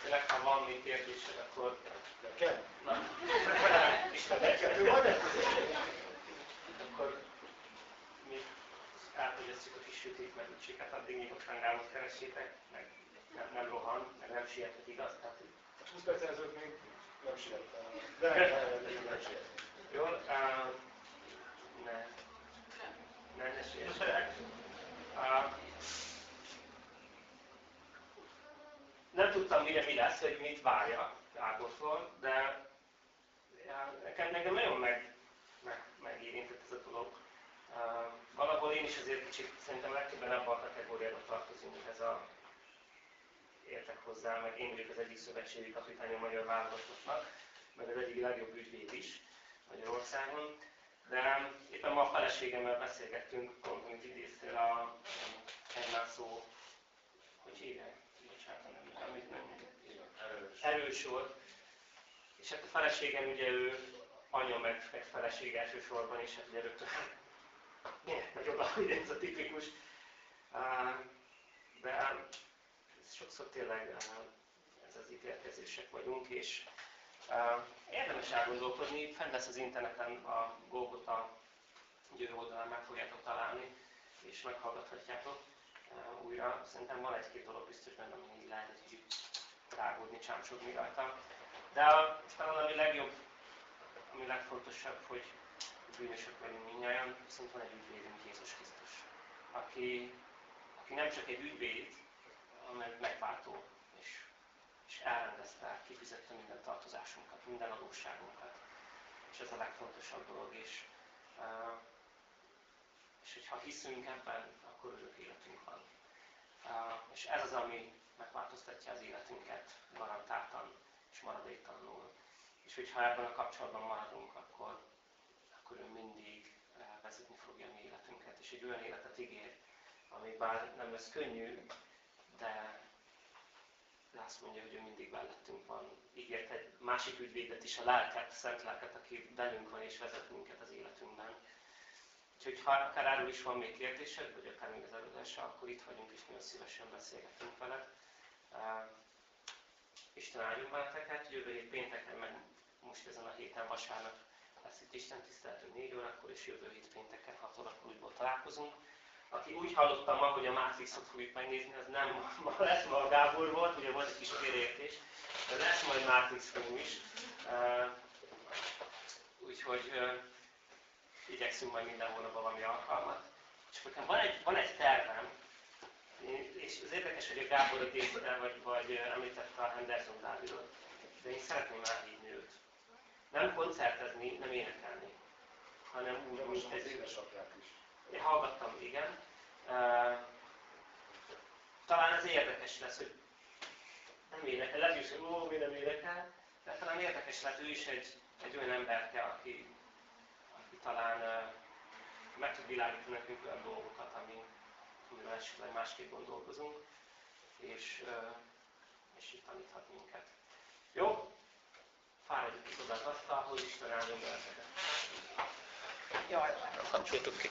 Tényleg, ha van még kérdésed, akkor... Kell? Na, akkor mi átvezesszük a kis sütét, meg úgységet, addig nyugodtan Gábor keresétek, meg nem, nem rohan, meg nem siethet, igaz? Tehát, 20 perc ezelőtt még nem siettem. De nem, nem, nem siettem. Jól? Uh, ne. Ne, ne siessetek. Uh, nem tudtam mire mi lesz, hogy mit várjak Ágortól, de nekem, nekem nagyon meg, meg, megérintett ez a dolog. Uh, valahol én is azért kicsit szerintem legtöbben abban a kategóriában tartozunk, ez a értek hozzá, meg én vagyok az egyik szövetségi kapitány a magyar válogatottnak, meg az egyik legjobb ügyvéd is Magyarországon. De éppen ma a feleségemmel beszélgettünk, pont, amit idéztél a egymás szó, hogy hívják? Erős. volt. És hát a feleségem ugye ő anya meg, meg feleség elsősorban, és hát ugye rögtön miért hogy ez a tipikus. De sokszor tényleg ez az ítélkezések vagyunk, és érdemes elgondolkodni, fenn lesz az interneten a Golgota győr oldalán meg fogjátok találni, és meghallgathatjátok újra. Szerintem van egy-két dolog biztos benne, ami így lehet egy kicsit rágódni, csámsogni rajta. De a, talán ami legjobb, ami legfontosabb, hogy bűnösök vagyunk mindnyáján, viszont van egy ügyvédünk, Jézus Krisztus, aki, aki nem csak egy ügyvéd, hanem megváltó, és, és elrendezte, kifizette minden tartozásunkat, minden adósságunkat. És ez a legfontosabb dolog, és, uh, és hogyha hiszünk ebben, akkor örök életünk van. És ez az, ami megváltoztatja az életünket garantáltan és maradéktalanul. És hogyha ebben a kapcsolatban maradunk, akkor, akkor ő mindig vezetni fogja a mi életünket, és egy olyan életet ígér, ami bár nem lesz könnyű, de, de azt mondja, hogy ő mindig mellettünk van. Ígért egy másik ügyvédet is, a lelket, szent lelket, aki bennünk van és vezet minket az életünkben. Úgyhogy ha akár erről is van még kérdésed, vagy akár még az előadása, akkor itt vagyunk, és nagyon szívesen beszélgetünk veled. Isten áldjon benneteket, jövő hét pénteken, meg most ezen a héten vasárnap lesz itt Isten tiszteletünk 4 órakor, és jövő hét pénteken 6 órakor újból találkozunk aki úgy hallottam ma, hogy a Matrixot fogjuk megnézni, az nem ma lesz, ma a Gábor volt, ugye volt egy kis félreértés, de lesz majd Matrix film is. Úgyhogy igyekszünk majd minden hónapban valami alkalmat. És akkor nekem van egy, van egy tervem, és az érdekes, hogy a Gábor idézte, vagy, vagy említette a Henderson Dávidot, de én szeretném elhívni őt. Nem koncertezni, nem énekelni, hanem úgy, mint egy... édesapját is. Én hallgattam, igen. Uh, talán ez érdekes lesz, hogy nem énekel, lehet is, hogy ó, mi nem énekel, de talán érdekes lehet ő is egy, egy olyan emberke, aki talán meg tud világítani nekünk olyan dolgokat, ami, amiről esetleg másképp gondolkozunk, és, és így taníthat minket. Jó? Fáradjunk is oda az asztalhoz, Isten áldjon benneteket. Jaj, kapcsoltuk ki.